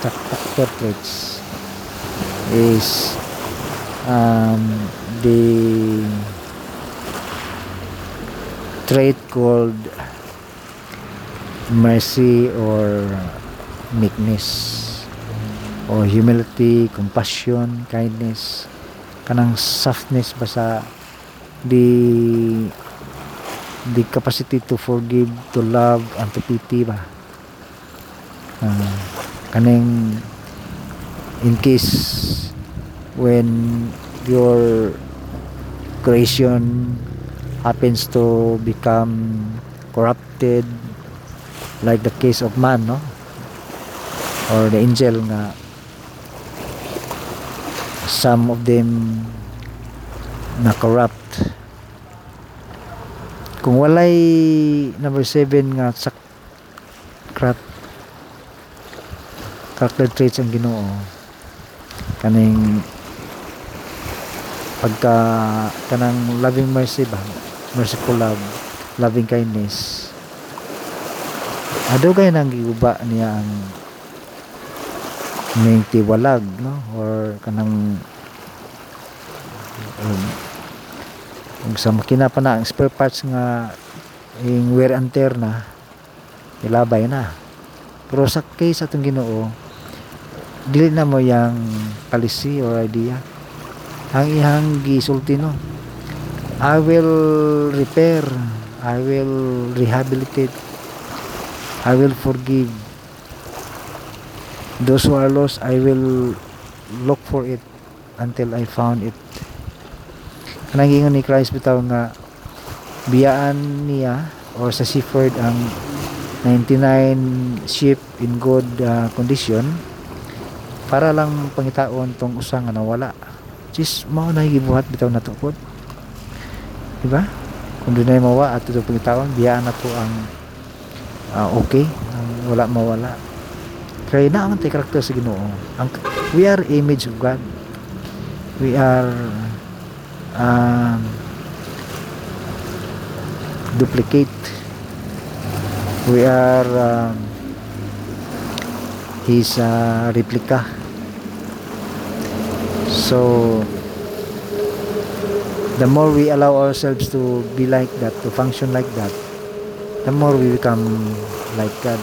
character traits is um, the trait called mercy or meekness or humility, compassion, kindness kanang softness ba sa the the capacity to forgive, to love, and to pity ba? Ah, kaning in case when your creation happens to become corrupted like the case of man no? Or the angel nga some of them na corrupt. Kung walay number 7 nga sakrat character traits ang Ginoo kaning pagka kanang loving mercy ba? Merciful love loving kindness ado nang giguba niya ang ning tiwalag no? Or kanang um, sa makina pa na ang spare parts nga yung wear and tear na ilabay na. Pero sa case atong Ginoo dili na mo yang policy or idea. Ang ihang gisulti no? I will repair I will rehabilitate I will forgive. Those who are lost I will look for it until I found it. Kanang ingon ni Christ bitaw nga biyaan niya or sa seaford ang 99 ship in good uh, condition para lang pangitaon tong usa nga nawala. Sis mao na gibuhat bitaw na tukod di ba kung dunay mawa at ito pangitaon biyaan na to ang ah, okay. Wala mawala. Kaya na ang karakter sa Ginoo. Ang we are image of God. We are um, duplicate. We are um, his uh, replica. So the more we allow ourselves to be like that to function like that the more we become like God.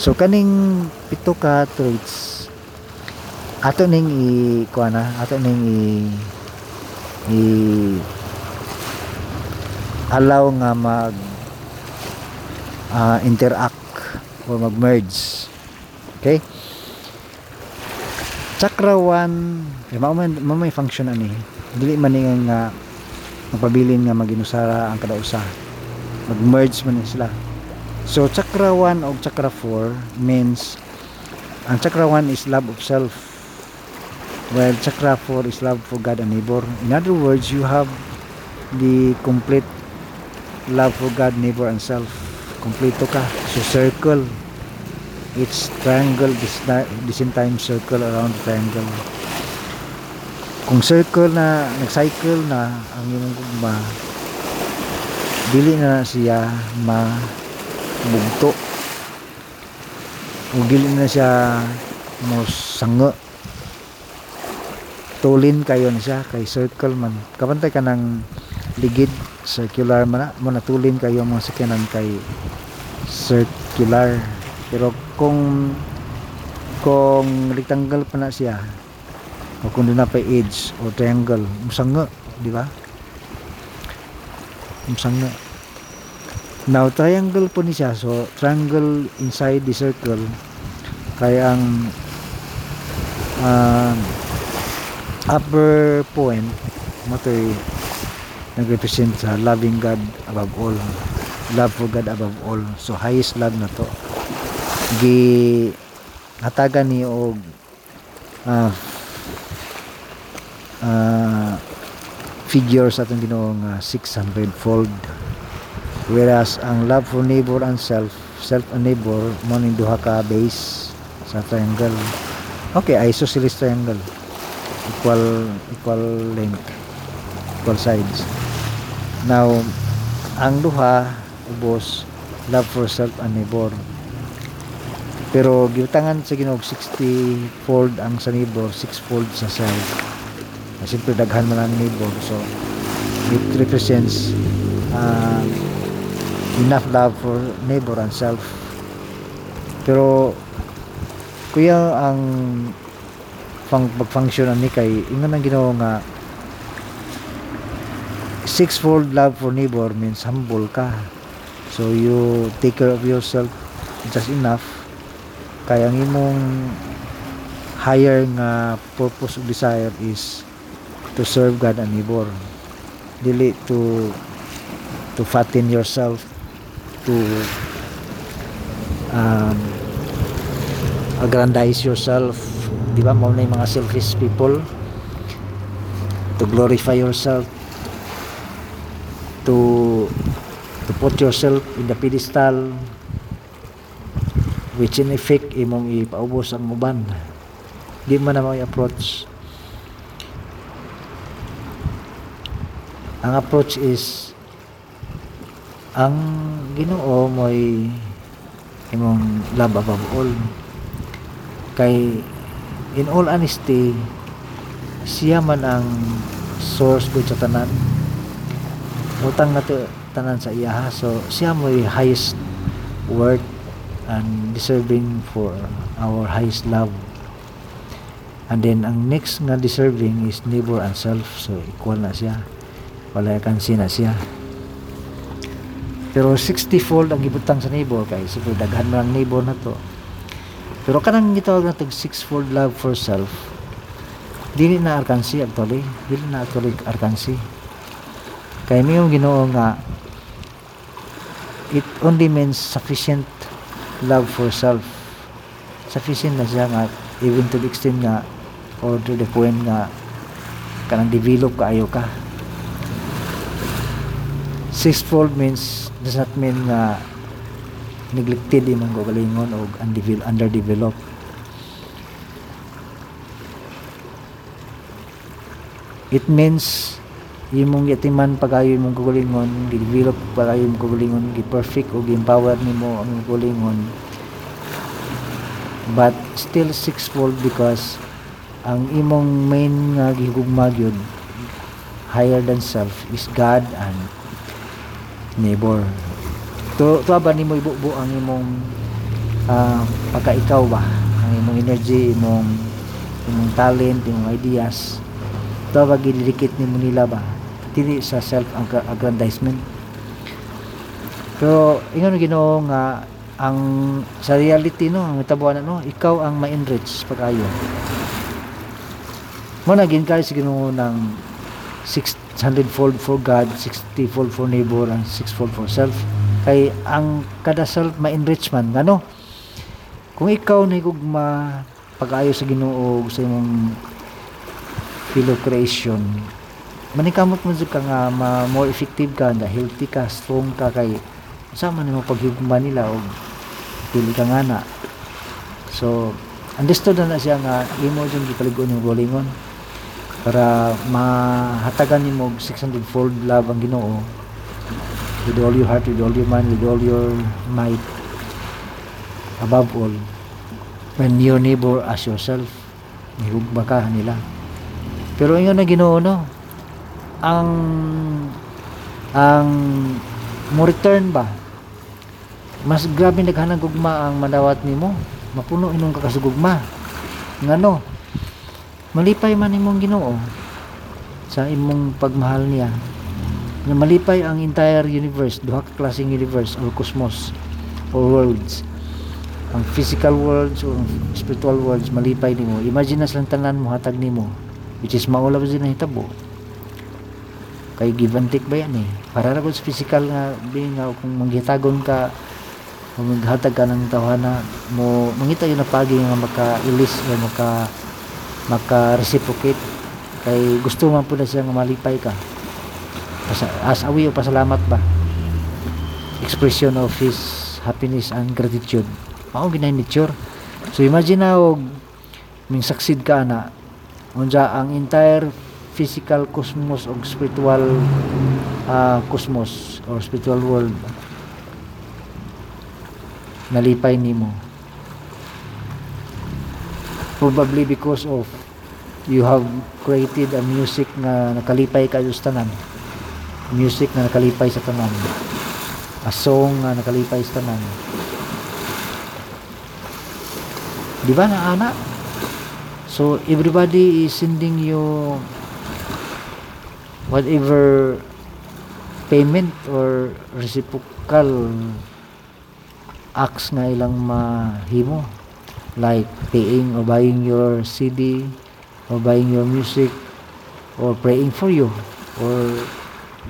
So kaning pito ka traits ato ning i kuha na ato ning i i allow nga mag ah, interact or mag merge okay? Chakra 1 eh, mao man mao may function ani. Dili man nga magpabilin nga maginusara ang kada usa mag merge man sila So chakra 1 o chakra 4 means ang chakra 1 is love of self while chakra 4 is love for God and neighbor. In other words, you have the complete love for God, neighbor and self. Kompleto ka. So circle. It's triangle, this, this time circle around triangle. Kung circle na, nag-cycle na ang imong gugma, dili na siya mabugto. O dili na siya mo sango tulin kayo na siya kay circle man. Kapantay ka ng ligid circular man mo natulin kayo mga sakyanan kay circular. Pero kung kung rectangle pa na siya o kung doon na pa edge o triangle musanga di ba musanga now triangle po ni siya. So triangle inside the circle. Kaya ang um, upper point mo to'y nag-represent sa loving God above all. Love for God above all. So highest love na to. Gi hatagan ni og ah ah, figure sa atong Ginoo nga 600 fold. Whereas ang love for neighbor and self self and neighbor mo ning duha ka base sa triangle. Okay isosceles triangle. Equal equal length equal sides. Now ang duha ubos love for self and neighbor. Pero gitangan sa Ginoo 60 fold ang sa neighbor 6 fold sa self siyempre daghan man ang neighbor. So it represents uh, enough love for neighbor and self. Pero kuya ang pang pag-function ni kay ingon ang Ginoo nga sixfold love for neighbor means humble ka. So you take care of yourself just enough. Kaya ang imong higher nga purpose of desire is to serve God and neighbor dili to to fatten yourself to um, aggrandize yourself. Di ba mo mga selfish people? To glorify yourself. To to put yourself in the pedestal which in effect imong ipaubos ang uban. Di man na approach ang approach is ang Ginoo mo'y imong love above all. Kay in all honesty siya man ang source ko sa tanan. Utang na to tanan sa iya so siya mo'y highest worth and deserving for our highest love. And then ang next nga deserving is neighbor and self so equal na siya wala kansi na siya. Pero 60 fold ang ibutang sa neighbor kay siguro daghan man ang neighbor na to. Pero kanang gitawag na tag sixfold love for self dili na arkansi actually. Dili na actually arkansi. Kay may yung Ginoo nga it only means sufficient love for self. Sufficient na siya nga even to the extent nga or to the point nga kanang develop kaayo ka sixfold means does not mean nga neglected imong kagalingon o underdeveloped. It means imong yatiman pagayo imong kagalingon gi-develop pagayo imong kagalingon gi-perfect o gi-empower nimo ang imong kagalingon but still sixfold because ang imong main nga gihugma gyud higher than self is God and neighbor. To to ba nimo ibubo ang imong ah, uh, pagka ikaw ba? Ang imong energy imong imong talent imong ideas. To ba gididikit nimo nila ba? Dili sa self aggrandizement pero ingon Ginoo nga ang sa reality no ang tabuan no ikaw ang ma-enrich pag ayo mo na ginkay si Ginoo ng 60 100-fold for God, 60-fold for neighbor, and 6-fold for self. Kay ang kada self ma-enrichment. Ano? Kung ikaw na higugma pag-ayo sa ginoo sa imong fellow creation, manikamot mo sa ka nga ma more effective ka, na healthy ka, strong ka, kay sama na mo paghigugma nila o pili ka nga na. So, understood na na siya nga, imo dyan gipaligon yung rollingon para mahatagan nimo og 600 fold love ang Ginoo. With all your heart, with all your mind, with all your might. Above all when your neighbor as yourself nihugba ka nila. Pero ingon na Ginoo no? Ang ang mo return ba? Mas grabe naghanang gugma ang madawat nimo. Mapuno inong kakasugugma. Ngano malipay man imong Ginoo sa imong pagmahal niya. Na malipay ang entire universe duha ka klaseng universe or cosmos or worlds. Ang physical worlds o ang spiritual worlds malipay nimo. Imagine na silang tanan mo hatag nimo which is maula ba sila hitabo kay give and take ba yan eh? Para ra sa physical nga being nga kung manghitagon ka o maghatag ka ng tawhana mo mangita yun na pagi nga maka-ilis o maka maka-reciprocate kay gusto man po na siya nga malipay ka. As a way of pasalamat ba? Expression of his happiness and gratitude. Mao ginay nature so imagine na og ming succeed ka na unsa ang entire physical cosmos o spiritual ah, cosmos or spiritual world nalipay nimo probably because of you have created a music na nakalipay ka sa tanan. Music na nakalipay sa tanan. A song na nakalipay sa tanan. Di ba na ana so everybody is sending you whatever payment or reciprocal acts nga ilang mahimo like paying or buying your CD or buying your music or praying for you or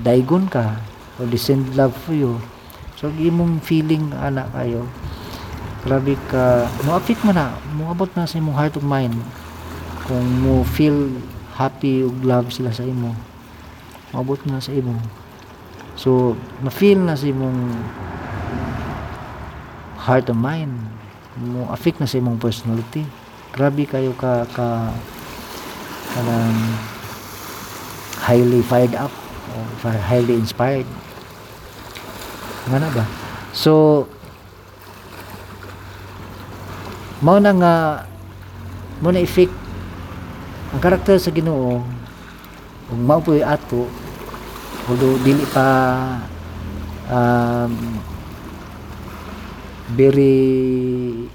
daigon ka or they send love for you. So imong feeling ana kayo. Grabe ka. Mo affect mo na. Mo abot na sa imong heart of mind kung mo feel happy ug love sila sa imo. Maabot na sa imo. So ma-feel na sa imong heart and mind mo affect na sa imong personality. Grabe kayo ka ka kanang highly fired up or highly inspired. Nga na ba? So mao na nga mo na effect ang karakter sa Ginoo. Kung mao ato although dili pa um, very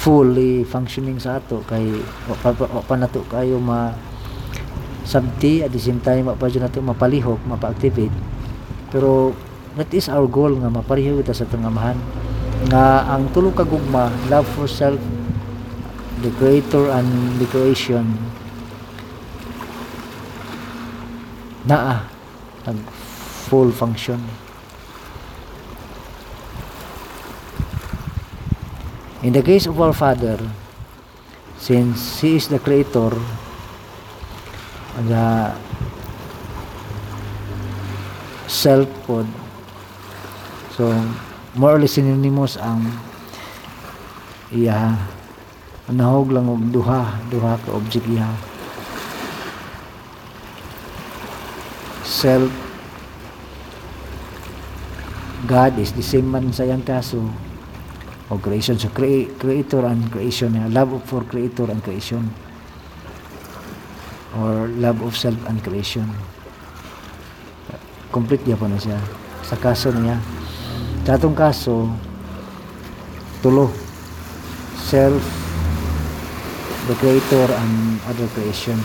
fully functioning sa ato. Kay pa, pa kayo ma sabti at the same time pa dyan nato mapalihok mapa-activate. Pero that is our goal nga maparihok kita sa itong amahan. Nga ang tulo ka gugma love for self the creator and the creation naa nag full function in the case of our father since he is the creator the self pod so more or less synonymous ang iya nahog lang og duha duha ka object iya. Self God is the same man sa iyang kaso o creation. So crea- creator and creation. Love for creator and creation. Or love of self and creation. Complete niya po na siya. Sa kaso niya. Sa atong kaso tulo. Self the creator and other creation.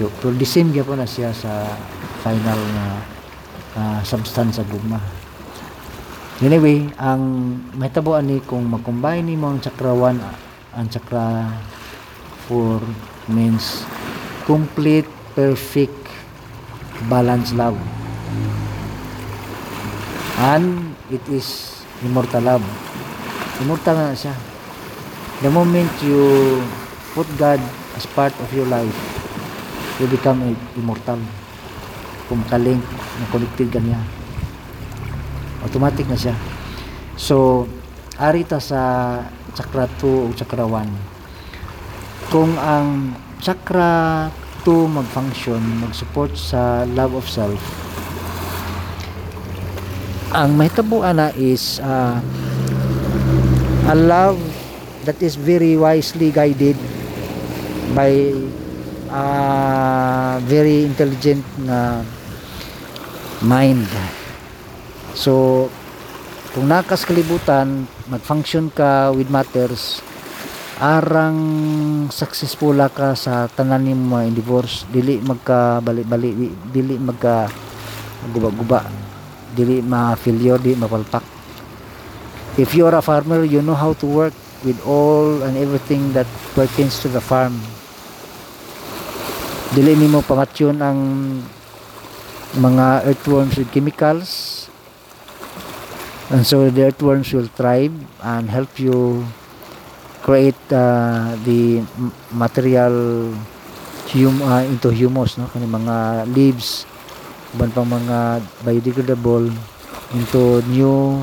To pero the same gyapon na siya sa final na uh, substance sa gugma anyway ang mahitabuan ni kung makombine ni mo ang chakra 1 ang chakra 4 means complete perfect balanced love. And it is immortal love. Immortal na siya. The moment you put God as part of your life you become immortal. Kung kalink na connected ka automatic na siya. So ari ta sa chakra 2 o chakra 1 kung ang chakra 2 mag-function mag-support sa love of self ang mahitabo ana is uh, a love that is very wisely guided by uh, very intelligent na mind so kung nakas kalibutan mag-function ka with matters arang successful ka sa tanan ni mga divorce dili magka bali-bali dili magka guba-guba dili ma failure di mapalpak. If you are a farmer you know how to work with all and everything that pertains to the farm. Dili nimo pamatyon ang mga earthworms with chemicals and so the earthworms will thrive and help you create uh, the material hum, uh, into humus no? Kani mga leaves uban pang mga biodegradable into new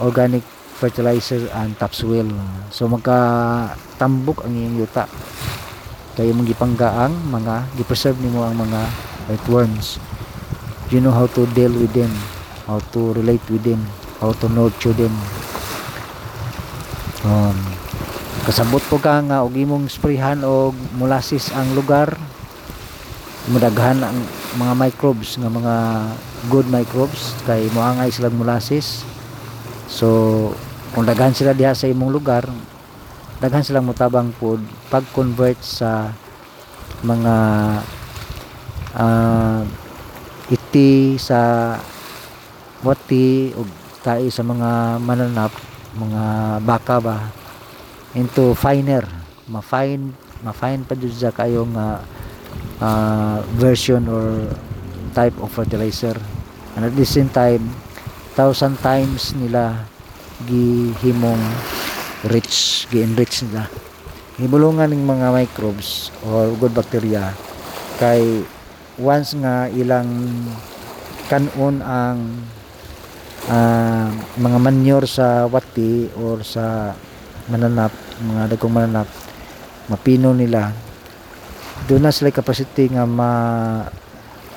organic fertilizer and topsoil. So magka tambok ang iyong yuta. Kaya mong gipanggaang mga gipreserve nimo ang mga earthworms. You know how to deal with them how to relate with them how to nurture them um, kasabot po ka nga og imong sprayhan og molasses ang lugar. Mudaghan ang mga microbes nga mga good microbes kay moangay silang molasses so kung daghan sila diha sa imong lugar daghan silang mutabang food pag convert sa mga ah, iti sa wati ug tae sa mga mananap mga baka ba? Into finer. Ma-fine ma-fine pa jud sa kayo nga uh, version or type of fertilizer. And at the same time thousand times nila gihimong rich gi-enrich nila. Hibulungan ng mga microbes or good bacteria kay once nga ilang kanon ang ah, mga manure sa wati or sa mananap mga dagkong mananap mapino nila. Doon na sila capacity nga ma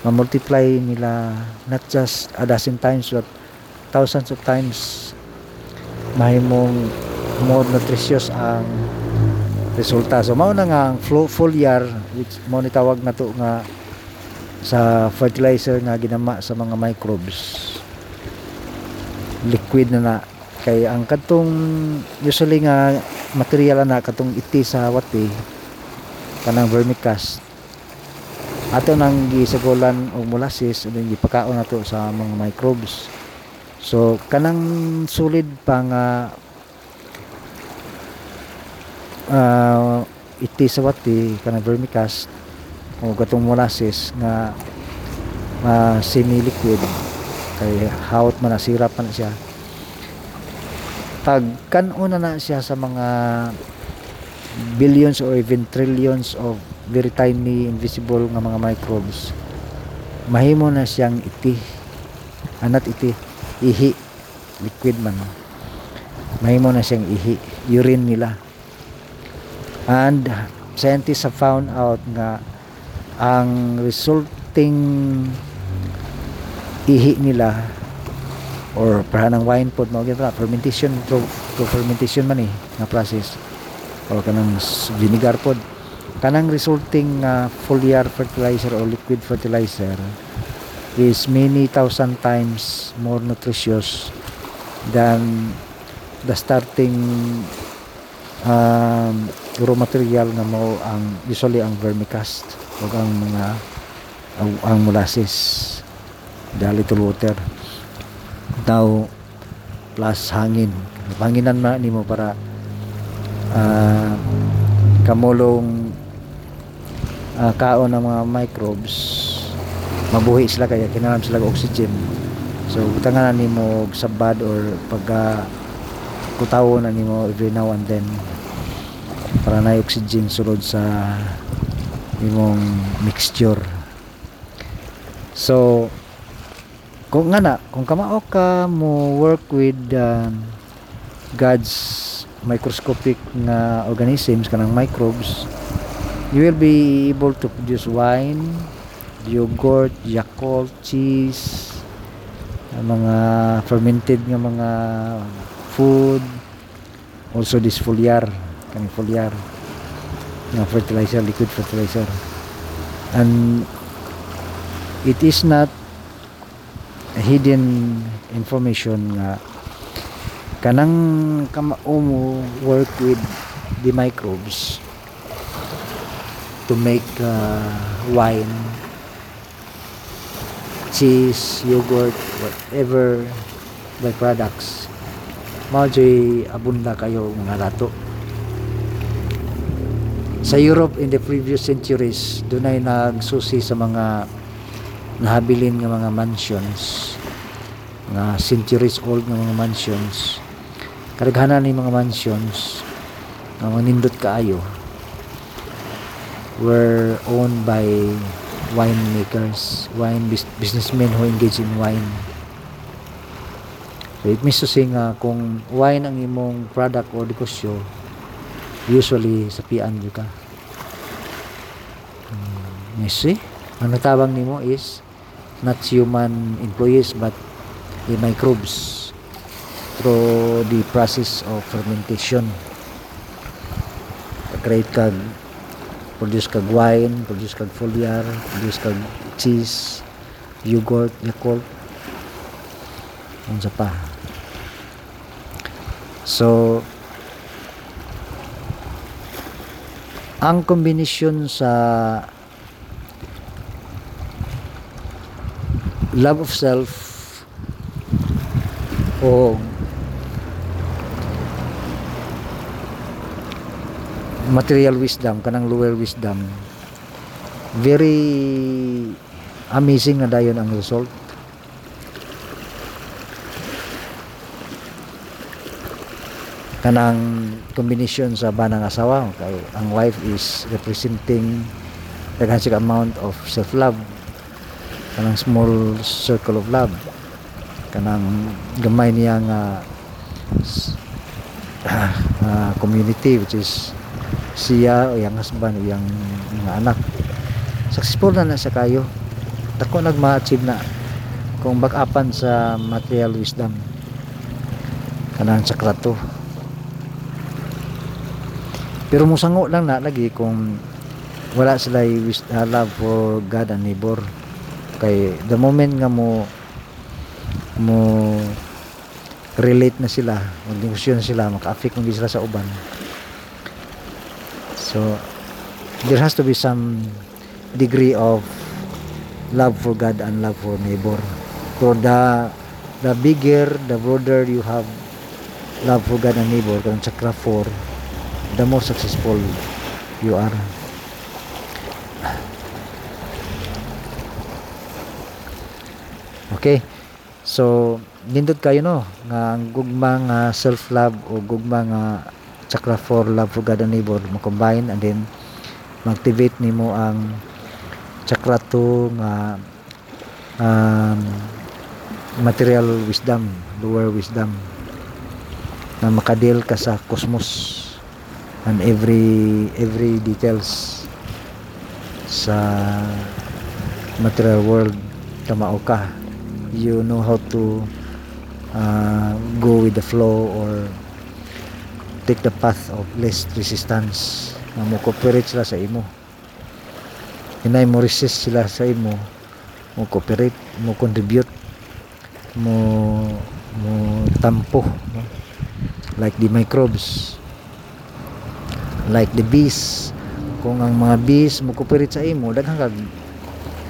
ma-multiply nila not just a dozen times but thousands of times. Mahimong more nutritious ang resulta. So mao na nga ang foliar which mao ni na to nga sa fertilizer nga ginama sa mga microbes liquid na na. Kay ang katong usually nga material na katong iti sa wati kanang vermicast. Ato nang gisagolan og molasses ug gipakaon nato sa mga microbes. So kanang solid pa nga ah, iti sa wati kanang vermicast o katong molasses nga ah, semi-liquid kay hawt man na sirap man na siya. Pag kanon na na siya sa mga billions or even trillions of very tiny invisible nga mga microbes mahimo na siyang iti anat iti ihi liquid man. Mahimo na siyang ihi urine nila. And scientists have found out nga ang resulting ihi nila or parang wine pod mo gyud fermentation through, through fermentation man eh nga process. Or kanang vinegar pod kanang resulting uh, foliar fertilizer or liquid fertilizer is many thousand times more nutritious than the starting um, raw material nga mo ang usually ang vermicast o ang mga ang, ang molasses dahil to water. Daw plus hangin. Panginan na nimo para ah, kamulong ah, kaon ng mga microbes. Mabuhi sila kaya kinahanglan sila oxygen. So butangan na nimo sabad or pagka kutawo na nimo every now and then para na oxygen sulod sa imong mixture. So kung nga na kung kamao ka mo work with um, God's microscopic nga organisms kanang microbes you will be able to produce wine yogurt, yakult, cheese ang mga fermented nga mga food. Also this foliar kaning foliar nga fertilizer liquid fertilizer. And it is not hidden information nga kanang kamao work with the microbes to make uh, wine cheese, yogurt, whatever byproducts mao jay abunda kayo mga lato. Sa Europe in the previous centuries dunay nagsusi sa mga nahabilin nga mga mansions nga centuries old nga mga mansions. Kadaghanan ni mga mansions nga manindot kaayo were owned by winemakers wine bus- businessmen who engage in wine. So it means to say nga kung wine ang imong product o negosyo usually sa pian ka. Hmm, you ang natabang nimo is not human employees but the microbes through the process of fermentation. Create kag produce kag wine produce kag foliar produce kag cheese yogurt yakult. Unsa pa. So ang kombinasyon sa love of self o material wisdom kanang lower wisdom. Very amazing na dayon ang result. Kanang combination sa banang asawa kay ang wife is representing sig amount of self love kanang small circle of love. Kanang gamay niya nga s- ah, community which is siya o yung husband o yung mga anak. Successful na na sa kayo. Dako nagma-achieve na kung backupan sa material wisdom. Kanang sakrato. Pero musango lang na lagi kung wala sila uh, love for God and neighbor kay the moment nga mo mo relate na sila magnegosyo na sila maka-affect mo sila sa uban. So there has to be some degree of love for God and love for neighbor. So the the bigger the broader you have love for God and neighbor kanang chakra 4 the more successful you are okay. So nindot kayo no? Nga ang gugma nga self love o gugma nga chakra 4 love for God and neighbor mo and then mag-activate nimo ang chakra 2 nga um, material wisdom lower wisdom. Na makadil ka sa cosmos and every every details sa material world tamao ka you know how to uh, go with the flow or take the path of least resistance. Na mo cooperate sila sa imo. Hinay mo resist sila sa imo mo cooperate mo contribute mo mo tampo no? like the microbes. Like the bees. Kung ang mga bees mo cooperate sa imo daghang kag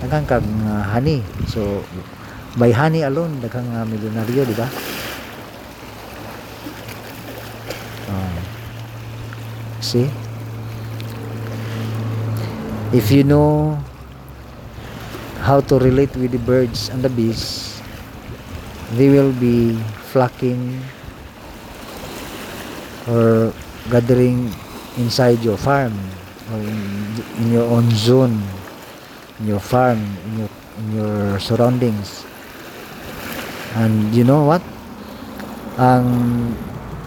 daghang kag uh, honey. So by honey alone daghang uh, milyonaryo di ba Ah. see if you know how to relate with the birds and the bees, they will be flocking or gathering inside your farm or in, in your own zone, in your farm, in your in your surroundings. And you know what? Ang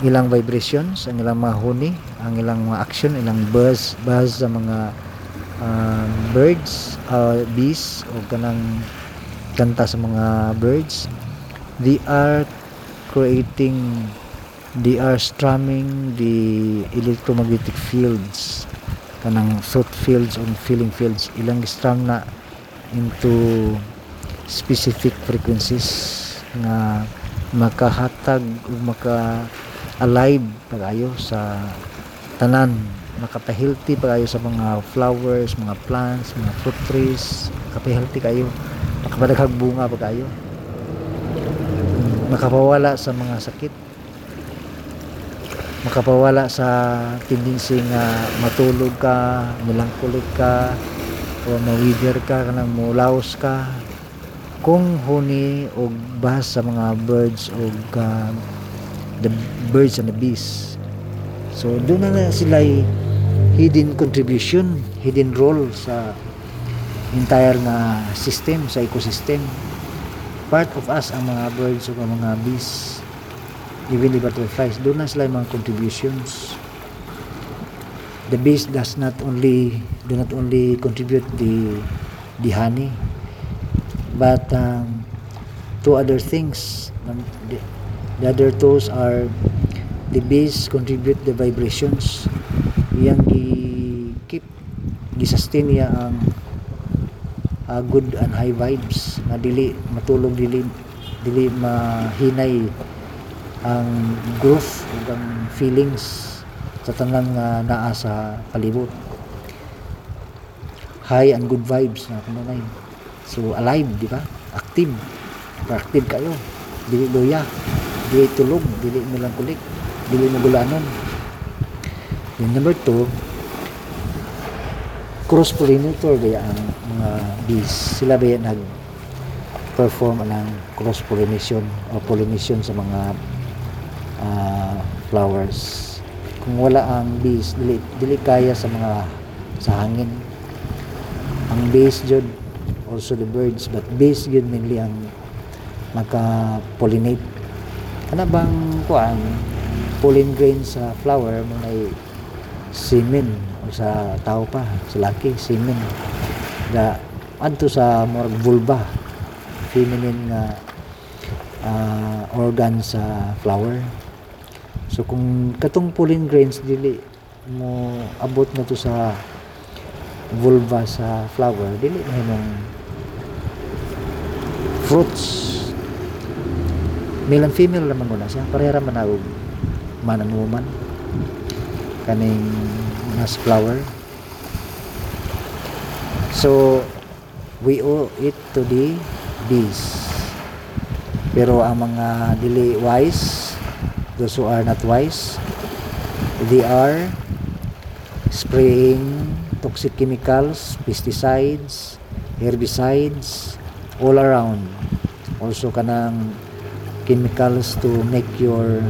ilang vibrations, ang ilang mga huni, ang ilang mga action, ilang buzz, buzz sa mga um, birds, uh, bees, o kanang kanta sa mga birds, they are creating, they are strumming the electromagnetic fields, kanang thought fields or feeling fields, ilang strum na into specific frequencies nga makahatag o maka alive pagayo sa tanan. Makapa-healthy pagayo sa mga flowers, mga plants, mga fruit trees. Makapa-healthy kayo. Makapadaghag bunga pagayo. Makapawala sa mga sakit. Makapawala sa tendency nga matulog ka melancholic ka o mawither ka kanang mulaos ka kung huni o bahas sa mga birds o the birds and the bees. So doon na, na sila hidden contribution hidden role sa entire nga system sa ecosystem. Part of us ang mga birds o mga bees. Even the butterflies doon na sila mga contributions. The bees does not only do not only contribute the the honey but um, two other things. Um, the, the other tools are the bees contribute the vibrations. Yang gi keep gi sustain niya ang uh, good and high vibes. Na dili matulog dili dili mahinay ang growth ug ang feelings sa tanang nga naa sa palibot. High and good vibes na kanunay so alive di ba? Active. Proactive kayo. Dili luya dili tulog dili melancholic dili magulanon yung number two cross pollinator ba ang mga bees. Sila ba yan nag perform ng cross pollination o pollination sa mga ah, flowers? Kung wala ang bees dili, dili kaya sa mga sa hangin. Ang bees jud also the birds but bees yun mainly ang maka-pollinate kana bang kuan pollen grain sa flower mo na semen sa tao pa sa laki semen. Da adto sa morag vulva feminine nga ah, organ sa flower. So kung katong pollen grains dili mo abot na to sa vulva sa flower dili na himong fruits. Male and female naman muna siya. Parehara man og man and woman. Kaning mas flower. So we owe it to the bees. Pero ang mga dili wise those who are not wise they are spraying toxic chemicals pesticides herbicides all around. Also kanang chemicals to make your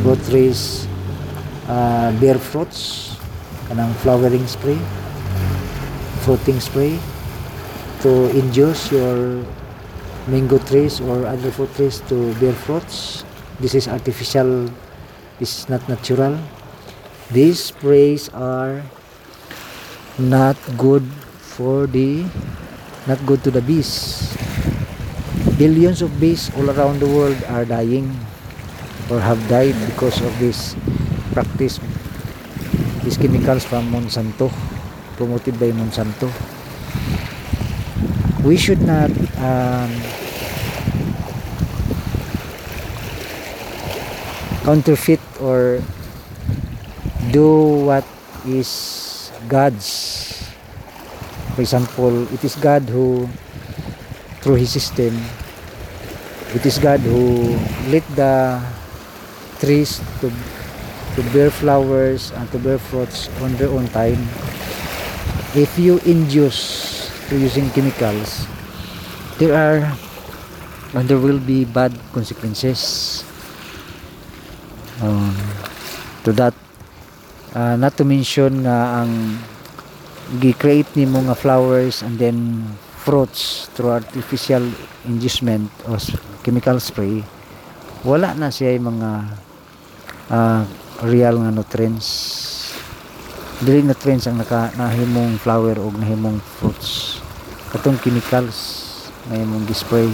fruit trees uh, bear fruits kanang flowering spray fruiting spray to induce your mango trees or other fruit trees to bear fruits. This is artificial this is not natural. These sprays are not good for the not good to the bees. Billions of bees all around the world are dying or have died because of this practice. These chemicals from Monsanto promoted by Monsanto. We should not um, counterfeit or do what is God's for example it is God who through his system it is God who lit the trees to to bear flowers and to bear fruits on their own time. If you induce to using chemicals there are and there will be bad consequences um, to that. Uh, not to mention nga ang gi-create nimo nga flowers and then fruits through artificial inducement or chemical spray wala na siya yung mga ah, real nga nutrients. Dili nutrients ang naka nahimong flower o nahimong fruits. Katong chemicals na imong gi-spray.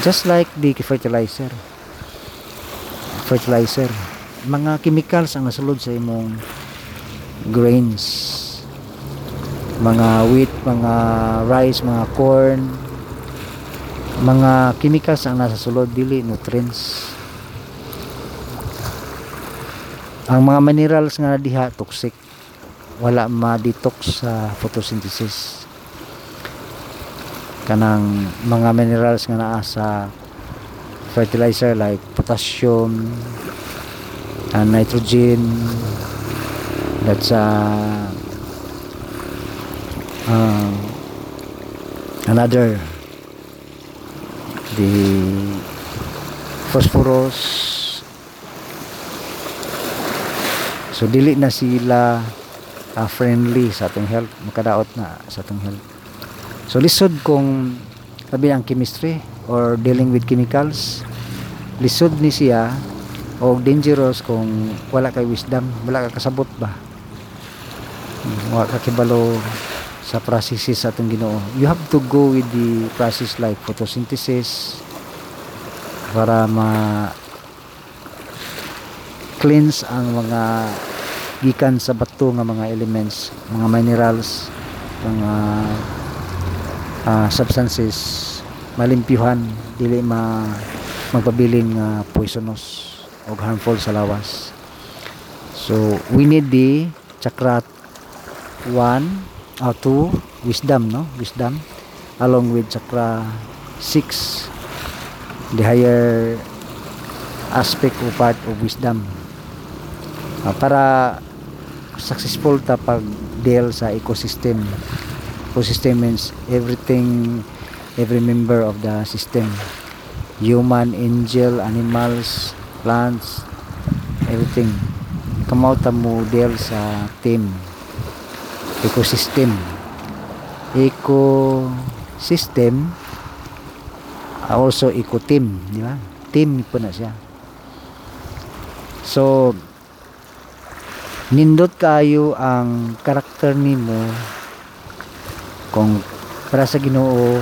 Just like the fertilizer. Fertilizer. Mga chemicals ang nasulod sa imong grains mga wheat mga rice mga corn mga chemicals ang nasa sulod dili nutrients. Ang mga minerals nga diha toxic. Wala ma-detox sa photosynthesis. Kanang mga minerals nga naa sa fertilizer like potassium and nitrogen that's uh, uh, another the phosphorus. So dili na sila ah, friendly sa atong health. Makadaot na sa atong health. So lisod kung sabi ang chemistry or dealing with chemicals lisod ni siya o dangerous kung wala kay wisdom wala ka kasabot ba? Hmm, wala ka kibalo sa processes sa atong Ginoo. You have to go with the process like photosynthesis para ma cleanse ang mga gikan sa bato nga mga elements mga minerals mga ah, substances malimpyuhan dili ma magpabilin nga poisonous o harmful sa lawas. So we need the chakra 1 or 2 wisdom no? Wisdom. Along with chakra 6 the higher aspect or part of wisdom. Ah, para successful ta pag deal sa ecosystem. Ecosystem means everything every member of the system. Human angel animals plants everything. Kamaw ta mo deal sa team ecosystem. Ecosystem ah, also eco team di ba? Team po na siya. So nindot kayo ang karakter nimo kung para sa Ginoo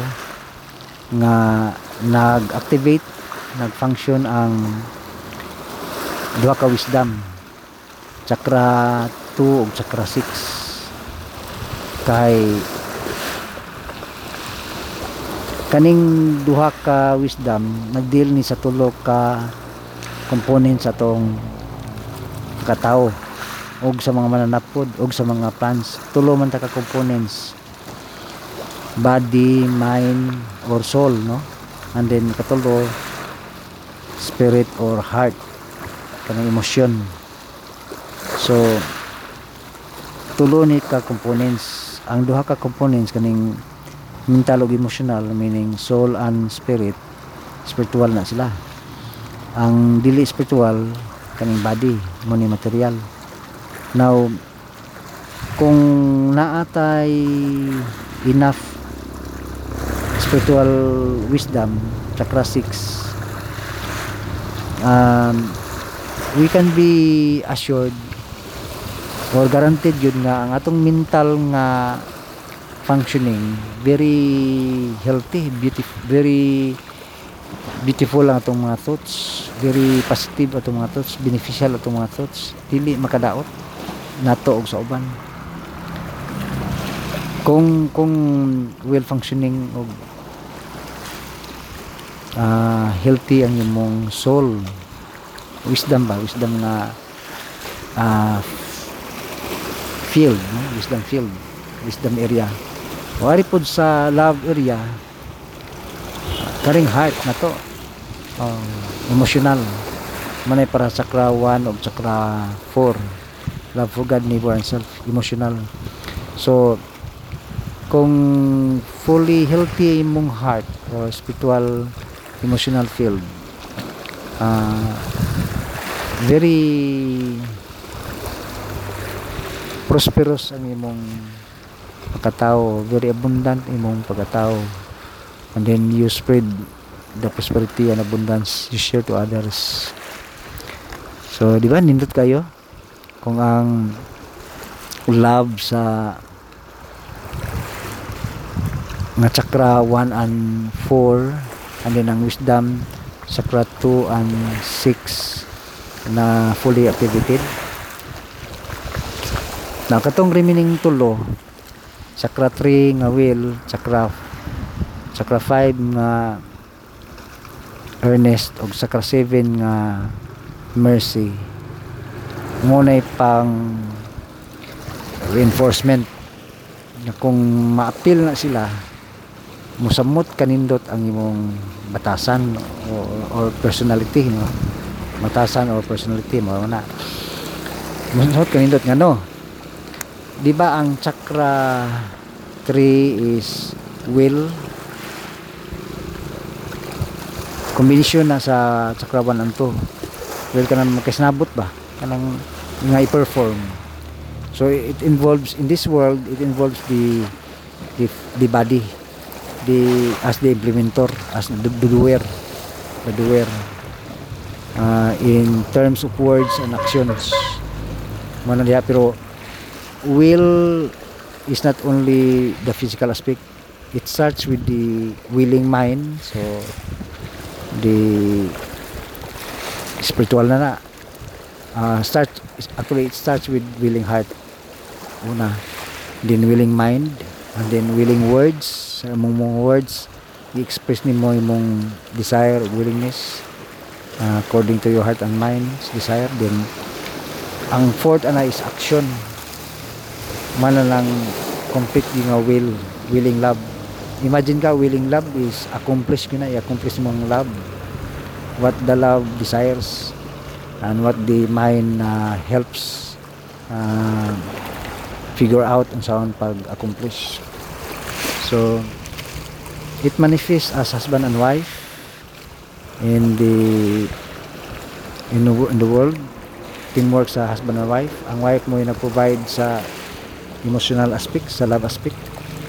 nga nag-activate nag-function ang duha ka wisdom chakra 2 ug chakra 6 kay kaning duha ka wisdom nagdeal ni sa tulo ka components sa tong katao og sa mga mananapod og sa mga plants. Tulo man ta ka components. Body mind or soul no? And then katulo spirit or heart kanang emosyon. So tulo ni ka components ang duha ka components kaning mental ug emotional meaning soul and spirit spiritual na sila. Ang dili spiritual kaning body mo ni material. Now kung naatay enough spiritual wisdom chakra 6 um, we can be assured or guaranteed yun nga ang atong mental nga functioning very healthy beautiful very beautiful ang atong mga thoughts very positive atong mga thoughts beneficial atong mga thoughts dili makadaot nato og sa uban. Kung kung well functioning og ah, healthy ang imong soul wisdom ba? Wisdom nga ah, field no? wisdom field wisdom area. Wari pod sa love area karing heart na to. Um, emotional. Manay para chakra 1 o chakra 4 love for God neighbor and self emotional. So kung fully healthy imong heart or spiritual emotional field ah, very prosperous ang imong pagkatao very abundant imong pagkatao. And then you spread the prosperity and abundance you share to others. So di ba nindot kayo? Kung ang love sa nga chakra 1 and 4 and then ang wisdom chakra 2 and 6 na fully activated na katong remaining tulo. Chakra 3 nga will chakra chakra 5 nga earnest o chakra 7 nga mercy. Ngunay pang reinforcement na kung ma-appeal na sila musamot kanindot ang imong batasan or, or personality no? Batasan or personality mo na musamot kanindot nga no di ba ang chakra 3 is will? Combination na sa chakra 1 and 2 will ka na makisnabot ba? Kanang nga i-perform? So it involves in this world it involves the the, the body. The as the implementer as the, the doer. The doer. Uh, in terms of words and actions. Mo na diha pero will is not only the physical aspect it starts with the willing mind. So the spiritual na na. Uh, start actually it starts with willing heart. Una then willing mind and then willing words. Sa imong mga words i-express nimo imong desire willingness uh, according to your heart and mind's desire. Then ang fourth ana is action man na lang complete yung will willing love. Imagine ka willing love is accomplish ko na i-accomplish mo ang love. What the love desires and what the mind uh, helps uh, figure out ang saan pag-accomplish so it manifests as husband and wife in the in the, in the world. Teamwork sa husband and wife. Ang wife mo yung nag-provide sa emotional aspect sa love aspect.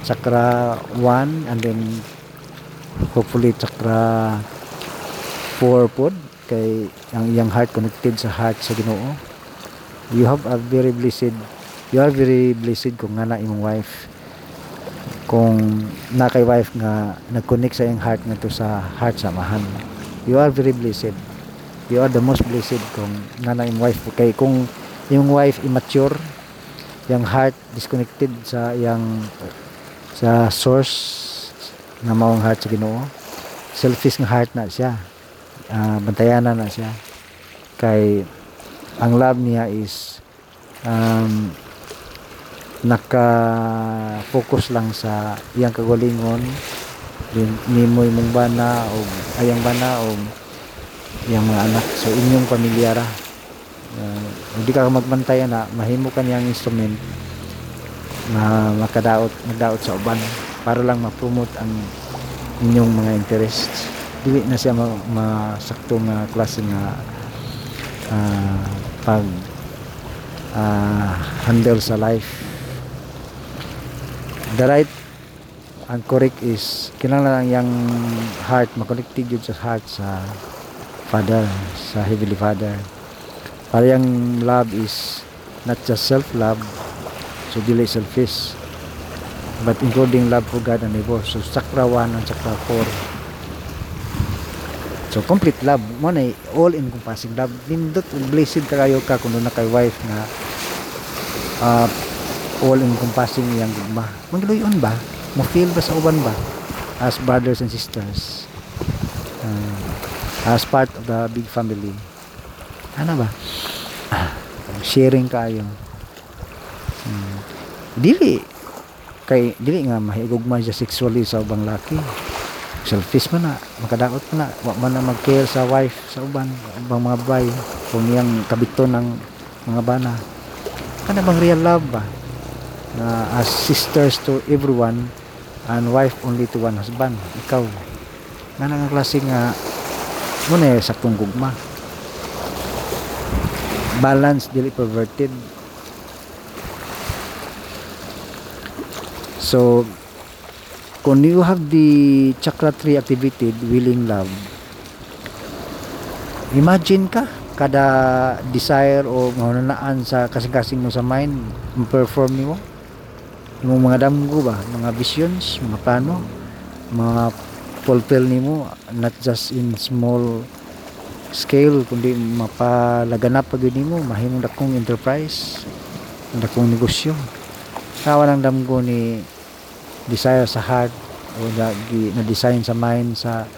Chakra 1 and then hopefully chakra 4 pod kay ang iyang heart connected sa heart sa Ginoo. You have a very blessed you are very blessed kung nga na imong wife. Kung na kay wife nga nag-connect sa iyang heart nga to sa heart samahan you are very blessed. You are the most blessed kung nga na imong wife. Kay kung imong wife immature yung heart disconnected sa yang sa source nga maong heart sa Ginoo. Selfish nga heart na siya. Ah, bantayanan na siya. Kay ang love niya is um, naka-focus lang sa iyang kagalingon. Din nimo imong bana o ayang bana o iyang mga anak. So inyong pamilya Ah, hindi ka magbantay na mahimo ka niyang instrument na makadaot magdaot sa uban para lang ma-promote ang inyong mga interests. Dili na siya ma masakto nga klase nga ah, pag ah, handle sa life. The right and correct is kinahanglan yang heart makonected yun sa heart sa father sa heavenly father para yung love is not just self love so dili selfish but including love for God and neighbor so chakra 1 and chakra 4 So complete love mo na all encompassing love. Nindot blessed ka kayo ka kung na kay wife nga uh, all encompassing yang gugma. Magluyon ba? Mo feel ba sa uban ba? As brothers and sisters. Uh, as part of the big family. Ano ba? Ah, sharing kayo. Hmm. Dili kay dili nga mahigugma siya sexually sa ubang laki selfish man na makadaot man na wa man na mag-care sa wife sa uban ubang mga bay kung iyang kabito ng mga bana kana bang real love ba na as sisters to everyone and wife only to one husband ikaw nga nga klase nga mo na saktong gugma balance dili perverted. So kung you have the chakra tree activated willing love imagine ka kada desire o maunanaan sa kasing-kasing mo sa mind perform nimo yung mga damgo ba mga visions mga plano mga fulfill nimo not just in small scale kundi mapalaganap pag yun nimo mahimong dakong enterprise dakong negosyo. Kawa ng damgo ni desire sa heart o lagi na design sa mind sa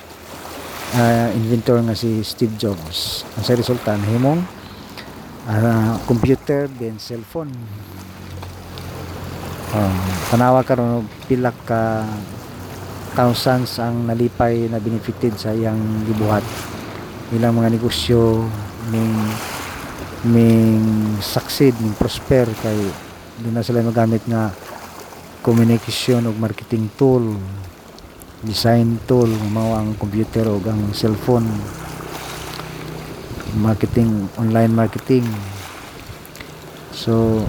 ah, inventor nga si Steve Jobs. Ang sa resulta nahimong ah, computer then cellphone. Um, tanawa karon pila ka thousands ang nalipay na benefited sa iyang gibuhat ilang mga negosyo ning ming succeed ning prosper kay di na sila magamit nga communication ug marketing tool design tool mao ang computer ug ang cellphone marketing online marketing. So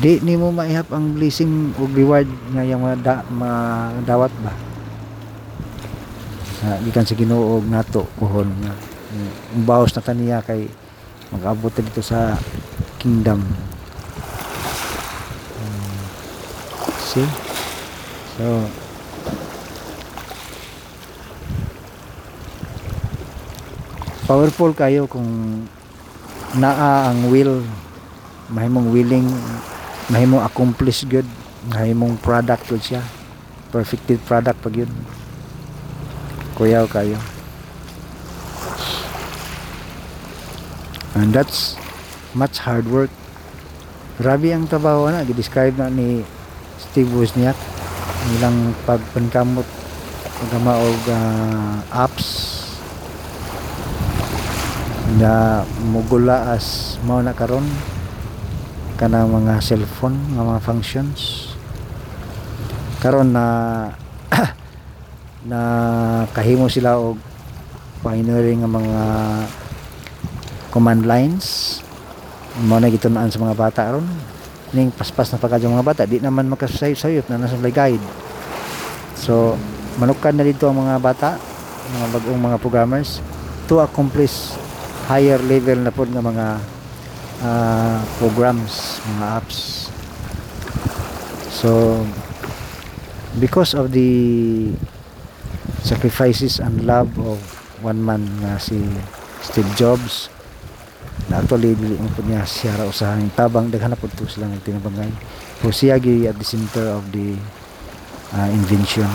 di nimo maihap ang blessing ug reward nga da, madawat ba sa gikan sa Ginoo nato pohon nga ang bawas na taniya kay mag-abot dito sa kingdom. Hmm. see? So powerful kayo kung naa ang will. Mahimong willing mahimong accomplish good mahimong product good siya. Perfected product pag yun kuyaw kayo. And that's much hard work. Grabe ang trabaho na describe na ni Steve Wozniak. Nilang pagpankamot pagkama og ah, apps. Na mugula as mao na karon. Kanang mga cellphone nga mga functions. Karon na na kahimo sila og pioneering nga mga command lines. Mao na gitunaan sa mga bata ron. Ning paspas na pagkadyo mga bata di naman makasayop na nasa guide. So manukan na dito ang mga bata mga bagong mga programmers to accomplish higher level na pod nga mga ah, programs mga apps. So because of the sacrifices and love of one man nga si Steve Jobs. Na actually dili mo po niya siya ra usahan tabang. Daghan na po sila nagtinabangay so siya at the center of the ah, invention.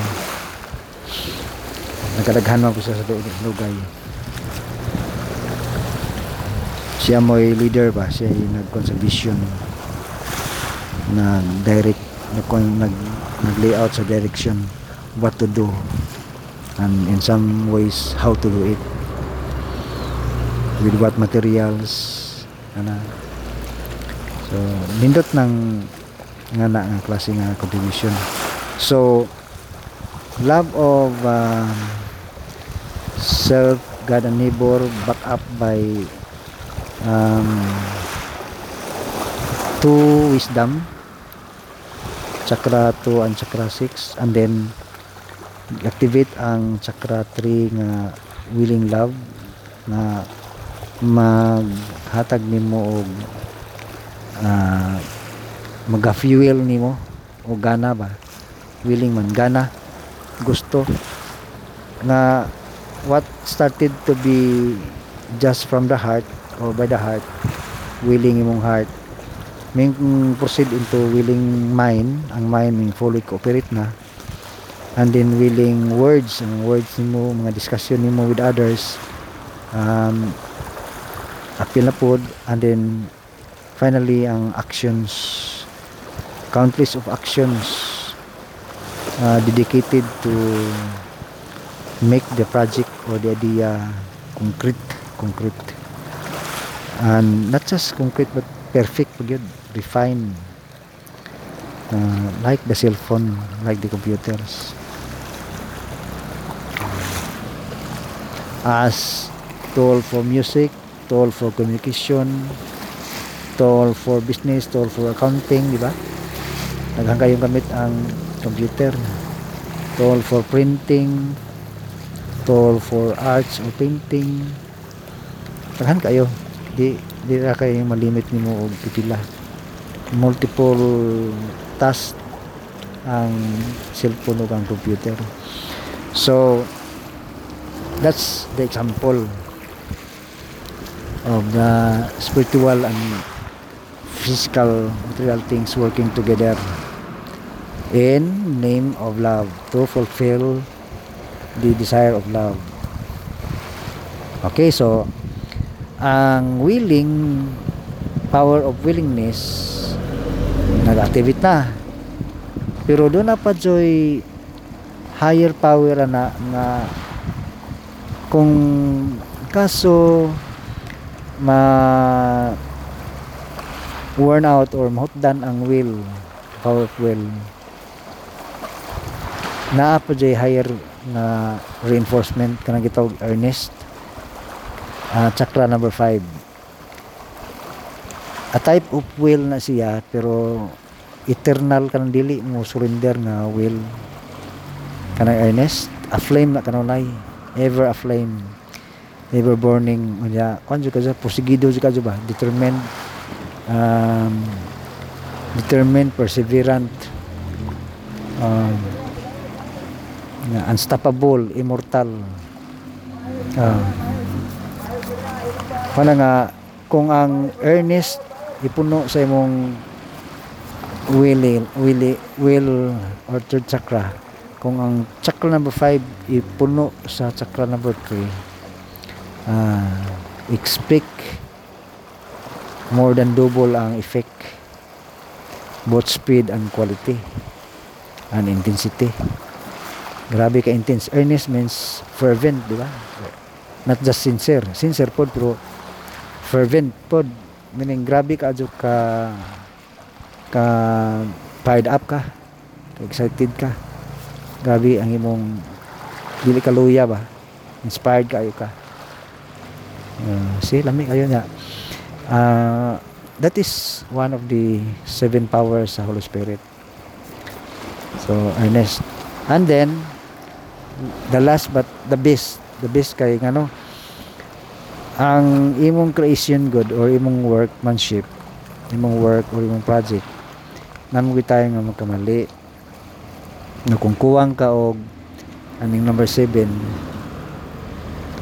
Nagkadaghan man po siya sa lugay. Siya mo leader ba? Siya ay nagkon sa vision na direct nagkon nag nag-layout sa direction what to do and in some ways how to do it. With what materials ana so nindot ng nga na nga klase nga contribution so love of um, self God and neighbor back up by um, two wisdom chakra 2 and chakra 6 and then activate ang chakra 3 nga willing love na maghatag nimo og uh, maga-fuel nimo. O gana ba? Willing man. Gana. Gusto. Na what started to be just from the heart or by the heart willing imong heart may proceed into willing mind. Ang mind may fully cooperate na and then willing words ang words nimo mga discussion nimo with others um, appeal na pod and then finally ang actions countless of actions uh, dedicated to make the project or the idea concrete concrete. And not just concrete but perfect pag yun refined. Uh, like the cell phone like the computers as tool for music tool for communication tool for business tool for accounting di ba? Daghang kayong gamit ang computer. Tool for printing tool for arts or painting. Daghan kayo. Di di ra kayo malimit nimo og pipila. Multiple task ang cellphone ug ang computer. So that's the example of the spiritual and physical material things working together. In name of love to fulfill the desire of love. Okay so ang willing power of willingness nag-activate na. Pero doon na pa joy higher power na nga kung kaso ma worn out or mahutdan ang will power of will naa pa jay higher na reinforcement kanang gitawag earnest Ah, chakra number 5 a type of will na siya pero eternal kanang dili mo surrender nga will. Kanang earnest a flame na kanunay ever a flame ever burning unya kon ka sa porsigido ka ba? Determined um, determined perseverant um, unstoppable immortal uh, Wala nga kung ang earnest ipuno sa imong will will will or third chakra kung ang chakra number 5 ipuno sa chakra number 3 uh, expect more than double ang effect both speed and quality and intensity. Grabe ka intense. Earnest means fervent di ba? Not just sincere. Sincere pod pero fervent pod meaning grabe ka ka ka fired up ka excited ka grabe ang imong dili ka luya ba? Inspired kayo ka. Uh, see lami kayo niya. Uh, that is one of the seven powers sa Holy Spirit. So earnest and then the last but the best the best kay ngano ang imong creation good or imong workmanship imong work or imong project namo tayo nga magkamali na kung kuwang ka og aning number 7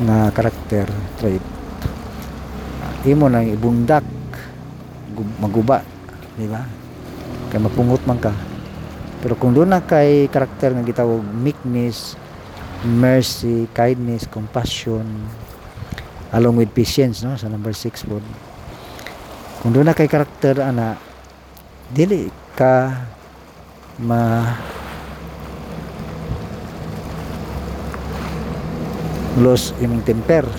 nga karakter trait. Imo nang ibundak gu- maguba di ba? Kay mapungot man ka. Pero kung doon na kay karakter nga gitawag meekness mercy kindness compassion along with patience no? Sa number 6 po kung doon na kay karakter ana dili ka ma los imong temper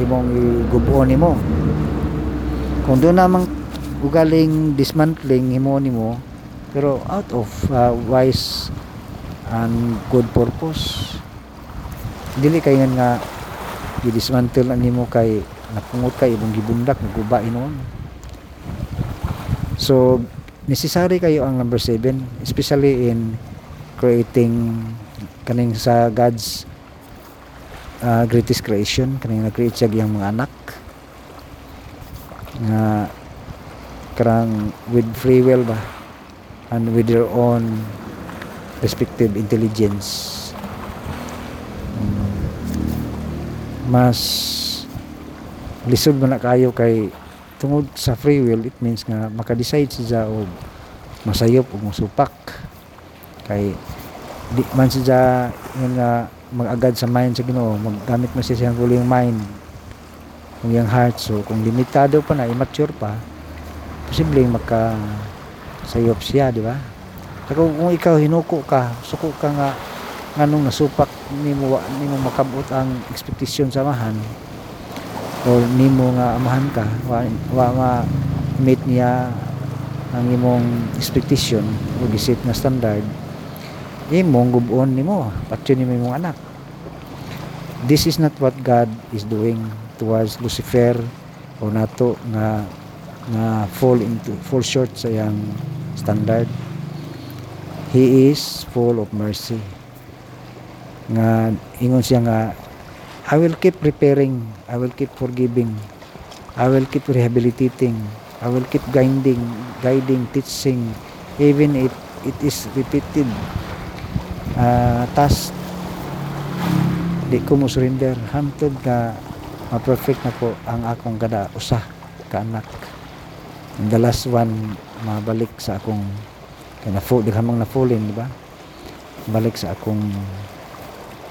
imong gubuon nimo. Kung doon namang ugaling dismantling himo nimo pero out of uh, wise and good purpose dili kay nga gidismantle nimo kay napungot kay imong gibundak naguba inon so necessary kayo ang number 7 especially in creating kaning sa God's uh, greatest creation. Kaning nag-create siya yung mga anak. Nga karang with free will ba? And with their own respective intelligence. Mm. mas lisod man na kayo kay tungod sa free will it means nga maka-decide siya og masayop o musupak kay di man siya yun nga mag-agad sa mind sa Ginoo maggamit mo siya siyang ruling mind kung yung heart. So kung limitado pa na immature pa posibleng maka sayop siya di ba? Saka kung ikaw hinuko ka suko ka nga nganong nasupak nimo nimo makabot ang expectation sa amahan or nimo nga amahan ka wa, wa ma meet niya ang imong expectation o giset na standard imong gubon nimo patyon nimo imong anak. This is not what God is doing towards Lucifer o nato nga nga fall into fall short sa iyang standard. He is full of mercy. Nga ingon siya nga I will keep repairing I will keep forgiving I will keep rehabilitating I will keep guiding guiding teaching even if it is repeated uh, task di ko mo surrender. Hantod nga ma-perfect na ko ang akong kada usa ka anak. And the last one mabalik sa akong kaya na full dihamang na fullin di ba? Balik sa akong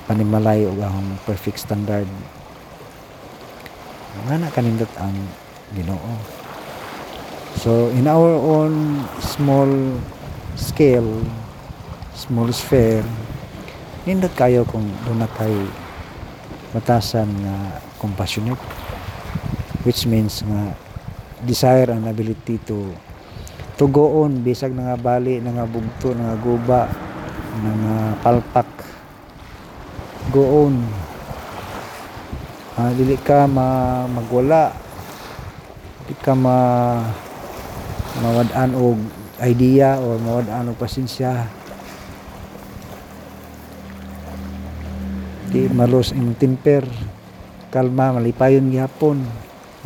panimalay o akong perfect standard. Nga kanindot ang Ginoo. So in our own small scale small sphere. Nindot kayo kung doon na kay matasan nga compassionate which means nga desire and ability to to go on. Bisag nga bali na nga bugto nga guba na nga palpak. Go on. Ah, dili ka ma magwala. Dili ka ma mawad-an og idea or mawad-an og pasensya di malos in temper kalma malipayon gihapon.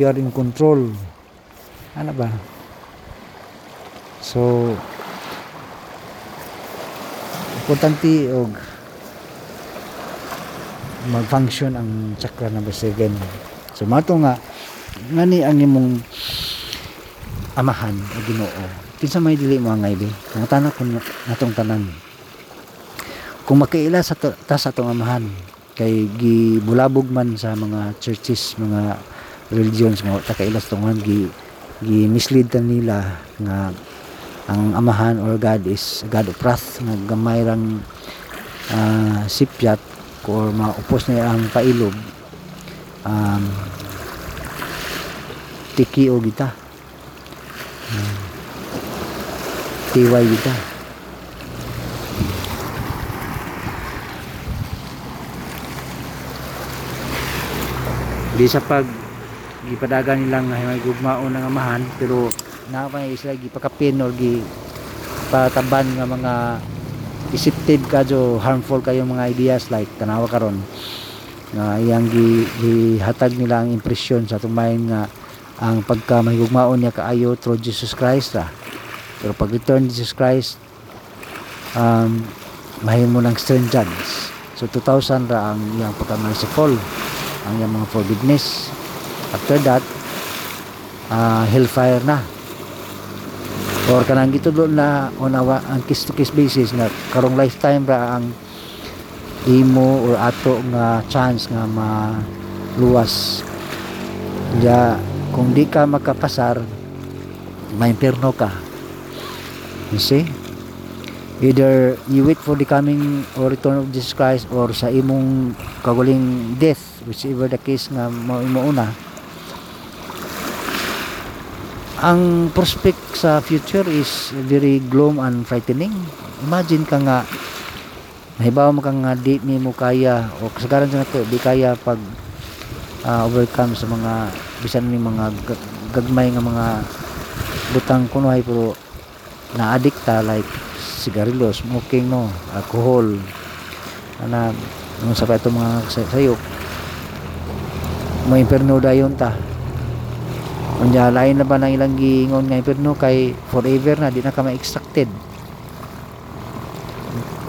You are in control. Ano ba? So importante og mag-function ang chakra number 7 so mato nga ngani ang imong amahan o Ginoo. Kinsa may dili mo angay be ang tanak kun natong tanan. Kung makaila sa to- ta sa atong amahan kay gibulabog man sa mga churches mga religions mo takaila sa tungan gi gi mislead ta nila nga ang amahan or God is God of wrath nga gamay rang ah, sipyat or maupos na ang pailog. Um, tiki o gita um, tiway gita di sa pag gipadagan nilang may gugmaon ng amahan pero napay sila gipakapin or gi pataban nga mga deceptive kadyo harmful kayong mga ideas like tanawa karon. Nga iyang gi, gihatag nila ang impresyon sa tumayon nga ang pagka mahigugmaon niya kaayo through Jesus Christ ra pero pag return Jesus Christ um, mahimo ng stringent so 2000 ra ang iyang pagka merciful ang iyang mga forgiveness. After that uh, hellfire na. Or kanang gitudlo na on awa ang case to case basis nga karong lifetime ra ang imo or ato nga chance nga maluwas. Ya kung di ka makapasar maimpirno ka. You see? Either you wait for the coming or return of Jesus Christ or sa imong kaguling death whichever the case nga imo una ang prospect sa future is very gloom and frightening. Imagine ka nga nahibaw mo ka nga di ni mo kaya o kasagaran sa nato di kaya pag ah, overcome sa mga bisan ni mga gag- gagmay nga mga butang kunohay pero na-addicta like sigarilyo, smoking no, alcohol. Ana nung sa pa itong mga say- sayop may imperno dayon ta Unya lain na ba ng ilang giingon nga imperno kay forever na di na ka ma-extracted.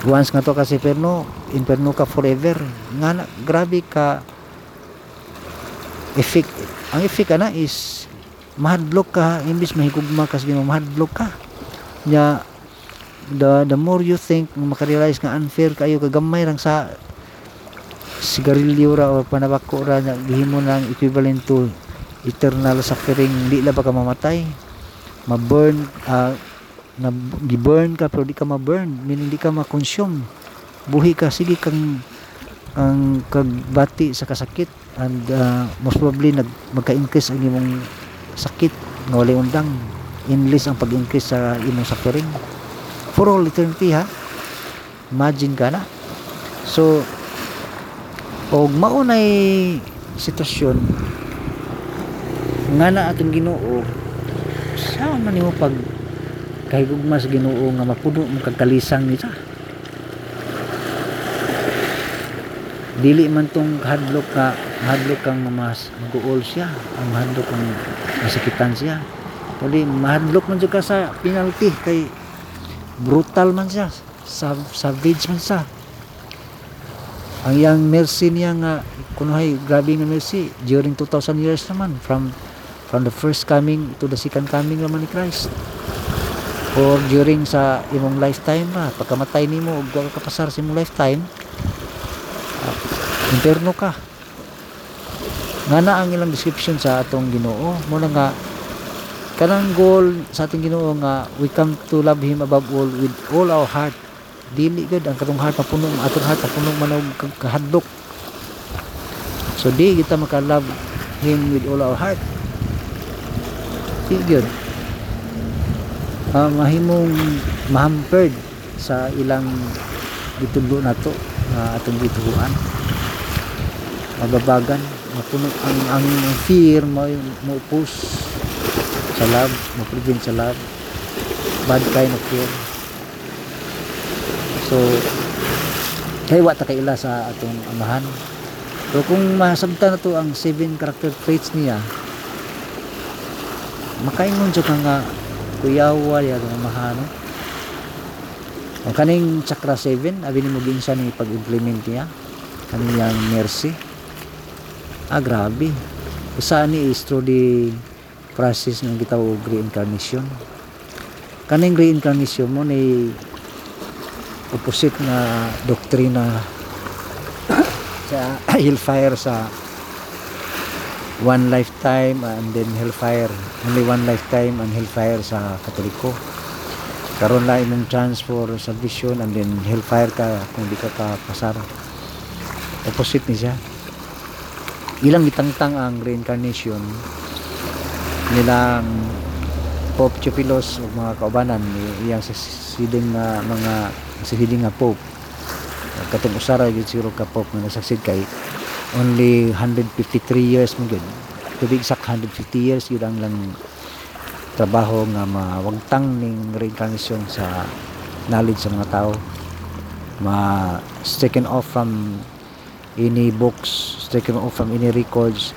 Once nga to kasi imperno, imperno ka forever. Nga na, grabe ka effect. Ang effect ana is mahadlok ka imbis mahigugma ka sa Ginoo mahadlok ka. Nya the the more you think makarealize nga unfair kayo kagamay lang sa sigarilyo ra o panabako nga gihimo ng equivalent to eternal suffering di la ba ka mamatay? Ma-burn ah, na gi-burn ka pero di ka ma-burn meaning di ka ma-consume. Buhi ka sige kang ang kagbati sa kasakit and ah, most probably nag magka-increase ang imong sakit nga walay undang. Endless ang pag-increase sa imong suffering for all eternity ha? Imagine ka na. So og maunay sitwasyon nga na atong Ginoo. Sa man nimo pag kahigugma sa Ginoo nga mapuno mo kag ni siya dili man tong hadlok ka hadlok kang mas guol siya ang hadlok kang masakitan siya. Kundi mahadlok man ka sa penalty kay brutal man siya sav savage man siya ang yang mercy niya nga kunuhay grabe nga mercy during 2000 years naman from from the first coming to the second coming naman ni Christ. Or during sa imong lifetime ba pagkamatay nimo ug wa ka kapasar sa imong lifetime ah, imperno ka. Nga na ang ilang description sa atong Ginoo. Mo nga kanang goal sa atong Ginoo nga we come to love him above all with all our heart dili gud ang katong heart mapuno atong heart mapuno man og kahadlok. So di kita maka love him with all our heart. Di gyud uh, mahimong mahampered sa ilang gitulo nato nga atong gituhuan mababagan mapuno ang ang fear mo mo push sa love mo prevent sa love. Bad kind of fear so kay wa ta kaila sa atong amahan. So kung masabta na to ang seven character traits niya makaingon siya ka nga kuyawa ya ang amahan no? ang kaning chakra 7 abi ni mo ginsa ni pag-implement niya. Kaniyang mercy. Ah grabe. Usa ni is through the process ng gitawag reincarnation. Kaning reincarnation mo ni opposite na doktrina sa [COUGHS] hellfire sa one lifetime and then hellfire only one lifetime and hellfire sa katoliko. Karon lang imong chance for salvation and then hellfire ka kung di ka kapasar opposite ni siya. Ilang gitangtang ang reincarnation nilang Pope Theophilos o mga kaubanan iyang sisiding nga mga sisiding nga Pope. Katong usara gyud siguro ka Pope nga nasaksid kay only 153 years mo gyud to be exact 150 years yun ang lang trabaho nga mawagtang ning reincarnation sa knowledge sa mga tao. Ma taken off from any books taken off from any records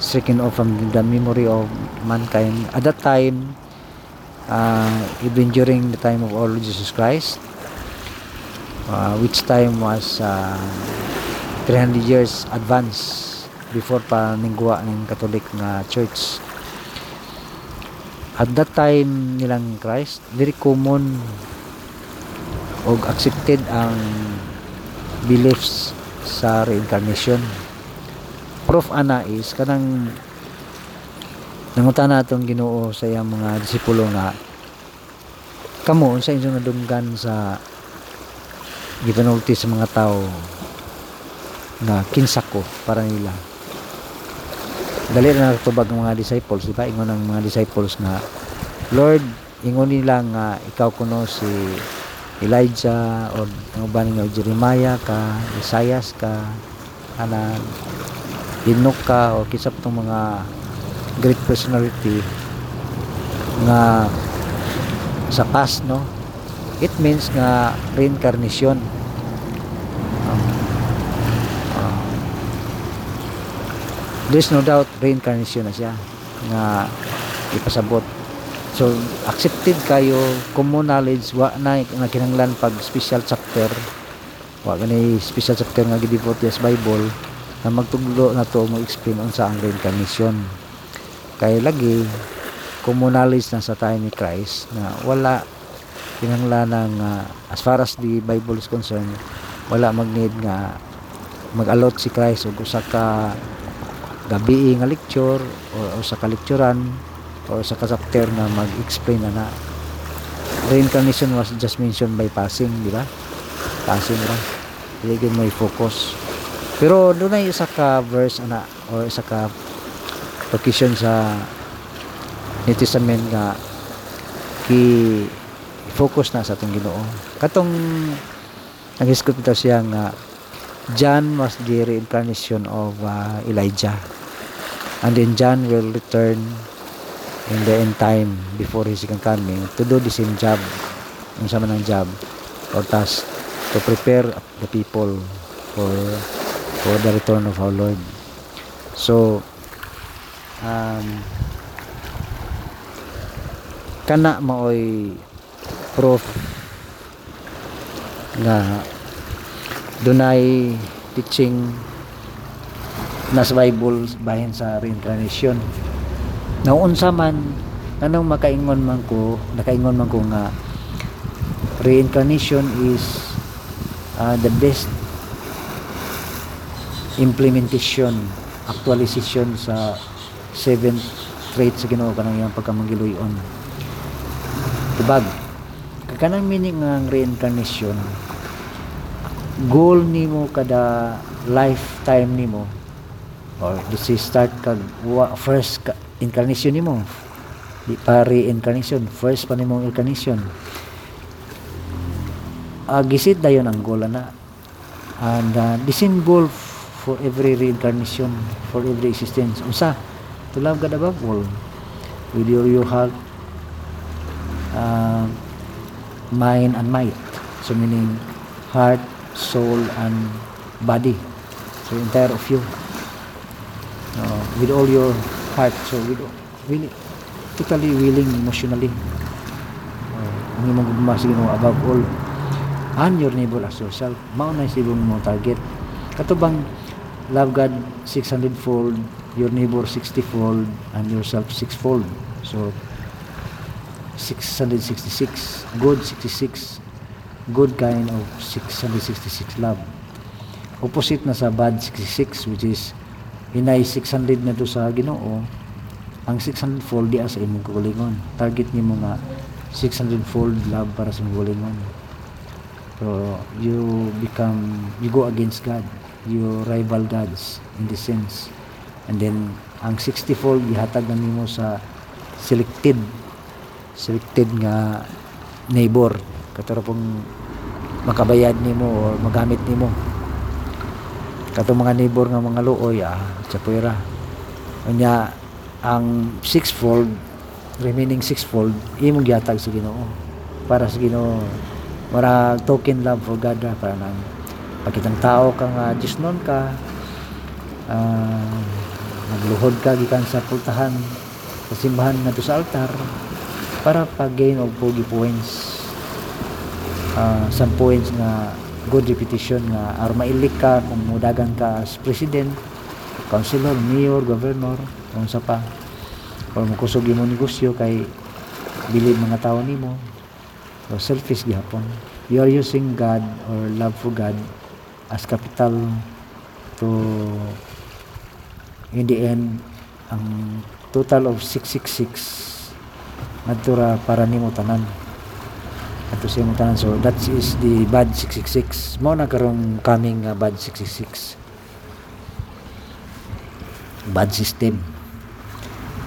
taken off from the memory of mankind. At that time uh, even during the time of our Lord Jesus Christ uh, which time was uh, 300 years advance before pa ningguwa ng Catholic nga church. At that time nilang Christ very common og accepted ang beliefs sa reincarnation. Proof ana is kanang nangutan natong Ginoo sa iyang mga disipulo nga kamo sa inyong nadunggan sa gipanulti sa mga tao nga kinsa ko para nila. Dali na natubag ng mga disciples. Di ba ingon ng mga disciples nga Lord ingon nila nga ikaw kuno si Elijah o ang uban nga Jeremiah ka Isaias ka ana Enoch ka o kisap tong mga great personality nga sa past no it means nga reincarnation. Um, uh, there's no doubt reincarnation na siya nga ipasabot. So accepted kayo common knowledge wa na na kinahanglan pag special chapter. Wa gani special chapter nga gidevote sa Bible na magtuglo na to mo explain unsa ang reincarnation. Kay lagi common knowledge na sa time ni Christ na wala kinahanglan nga as far as the Bible is concerned wala mag-need nga mag-alot si Christ og usa ka gabi nga lecture o usa ka lecturean o sa ka-chapter na mag-explain na na reincarnation was just mentioned by passing di ba? Passing lang dili gyud mo i-focus pero doon ay isa ka verse ana or isa ka location sa New Testament nga gi focus na sa atong Ginoo. Katong bitaw siya nga John was the reincarnation of uh, Elijah. And then John will return in the end time before his second coming to do the same job. Ang sama ng job or task to prepare the people for for the return of our Lord. So um, kana maoy proof nga dunay teaching na sa Bible bahin sa reincarnation. Naunsa man anong makaingon man ko nakaingon man ko nga reincarnation is uh, the best implementation actualization sa seventh trait sa Ginoo kanang iyang pagkamanggiluyon tubag kanang meaning ng reincarnation goal nimo kada lifetime nimo or is start kag first ka, incarnation nimo. Di pa reincarnation first pa nimo incarnation. Uh, gisit dayon ang goal na and uh, the same goal for every reincarnation for every existence. Unsa? To love God above all with your, your heart. Uh, mind and might. So meaning heart soul and body. So entire of you. Uh, with all your heart. So with really totally willing emotionally. Ang imong gugma sa above all. And your neighbor as yourself. Mao na sibong mo target. Katubang love God 600 fold your neighbor 60 fold and yourself 6 fold. So 666 good 66 good kind of 666 love. Opposite na sa bad 66 which is inay 600 na to sa Ginoo ang 600 fold diya sa imong kagulingon. Target nimo nga 600 fold love para sa imong kagulingon. So you become you go against God. You rival gods in this sense. And then ang 60 fold gihatag na nimo sa selected selected nga neighbor. Katuro pong makabayad nimo or magamit nimo. Kato mga neighbor nga mga luoy ah chapuira unya ang sixfold remaining sixfold imong gihatag sa Ginoo. Para sa Ginoo para token love for God ra para nang pagkitang tao ka nga Diyos ka. Ah, nagluhod ka gikan sa pultahan sa simbahan nga sa altar para pag-gain of pogi points. Uh, some points nga good repetition nga aron mailik ka kung mudagan ka as president councilor, mayor, governor kung sa pa. Or makusog mo negosyo kay bilib mga tao nimo. So selfish gihapon. You are using God or love for God as capital to in the end ang total of 666 nagtura para nimo tanan. Ato sa imong tanan. So that is the bad 666 mo na karong coming uh, bad 666 bad system.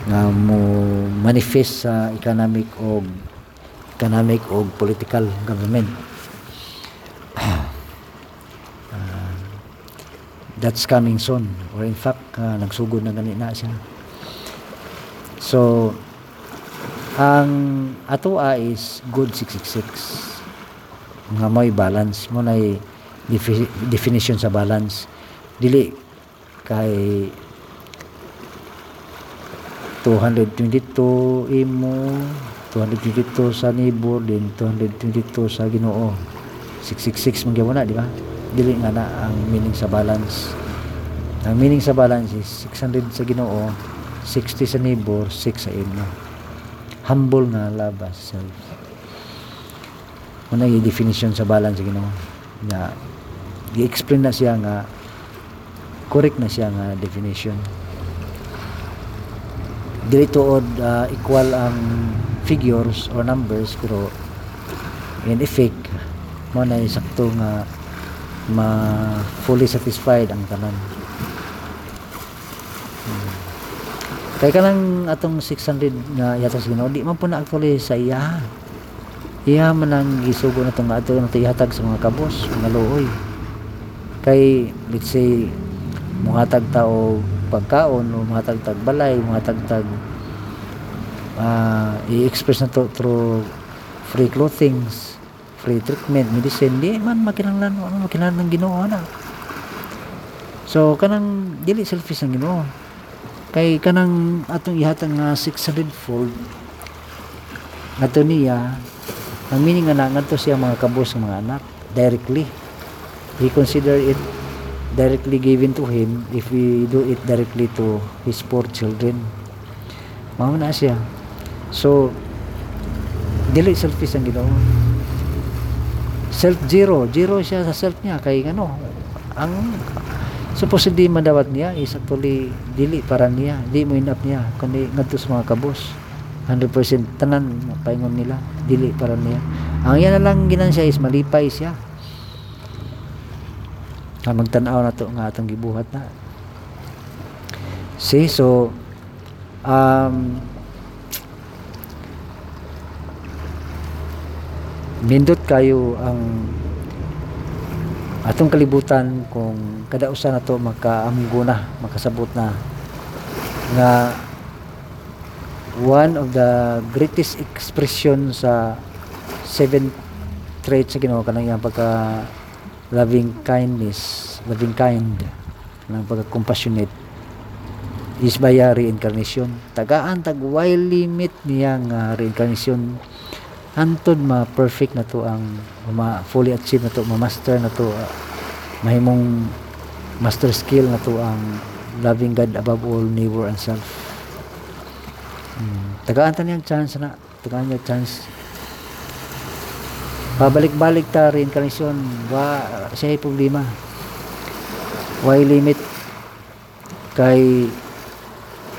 Nga mo manifest sa economic o economic o political government. [CLEARS THROAT] Ah, that's coming soon. Or in fact uh, nagsugod na gani na siya. So ang atoa is good 666 nga may balance. Mo na defi- definition sa balance. Dili kay 222 imo 222 sa neighbor din 222 sa Ginoo. 666 man na di ba? Dili nga na ang meaning sa balance. Ang meaning sa balance is 600 sa Ginoo 60 sa neighbor 6 sa imo humble nga love self. Muna yung definition sa balance sa Ginoo na i-explain na siya nga correct na siya nga definition. Dili tuod uh, equal ang figures or numbers pero in effect mo na sakto nga ma fully satisfied ang tanan Hmm. Kay kanang atong 600 nga yata sa Ginoo di man po na actually sa iya. Iya man ang gisugo na itong ato na ihatag sa mga kabos mga luoy. Kay let's say muhatag tao pagkaon o muhatag tag balay muhatag tag ah, i-express na to through free clothings free treatment medicine. Di man makinahanglan ano makinahanglan ng Ginoo na so kanang dili selfish ang Ginoo kay kanang atong ihatag nga 600 fold ato niya ang meaning nga na ngadto siya mga kabos mga anak directly. He consider it directly given to him if we do it directly to his poor children. Mao na siya. So dili selfish ang Ginoo. Self zero zero siya sa self niya. Kay ano? Ang supposedly madawat niya is actually dili para niya. Di mo enough niya kundi ngadto sa mga kabos. 100% tanan paingon nila dili para niya. Ang yan na lang ginan siya is malipay siya. Nga magtanaw na to nga atong gibuhat na. See so um nindot kayo ang atong kalibutan kung kada usa na to makaamgo na makasabot na. Nga one of the greatest expression sa seven traits sa Ginoo kanang iyang pagka loving kindness loving kind ng pagka compassionate is by a reincarnation. Tagaan tag limit niya nga reincarnation hantod ma perfect na to ang ma fully achieve na to ma master na to uh, mahimong master skill na to ang loving God above all neighbor and self. Hmm. tagaan ta niyang chance na tagaan niya chance. Pabalik-balik ta reincarnation wa siya problema. Why limit? Kay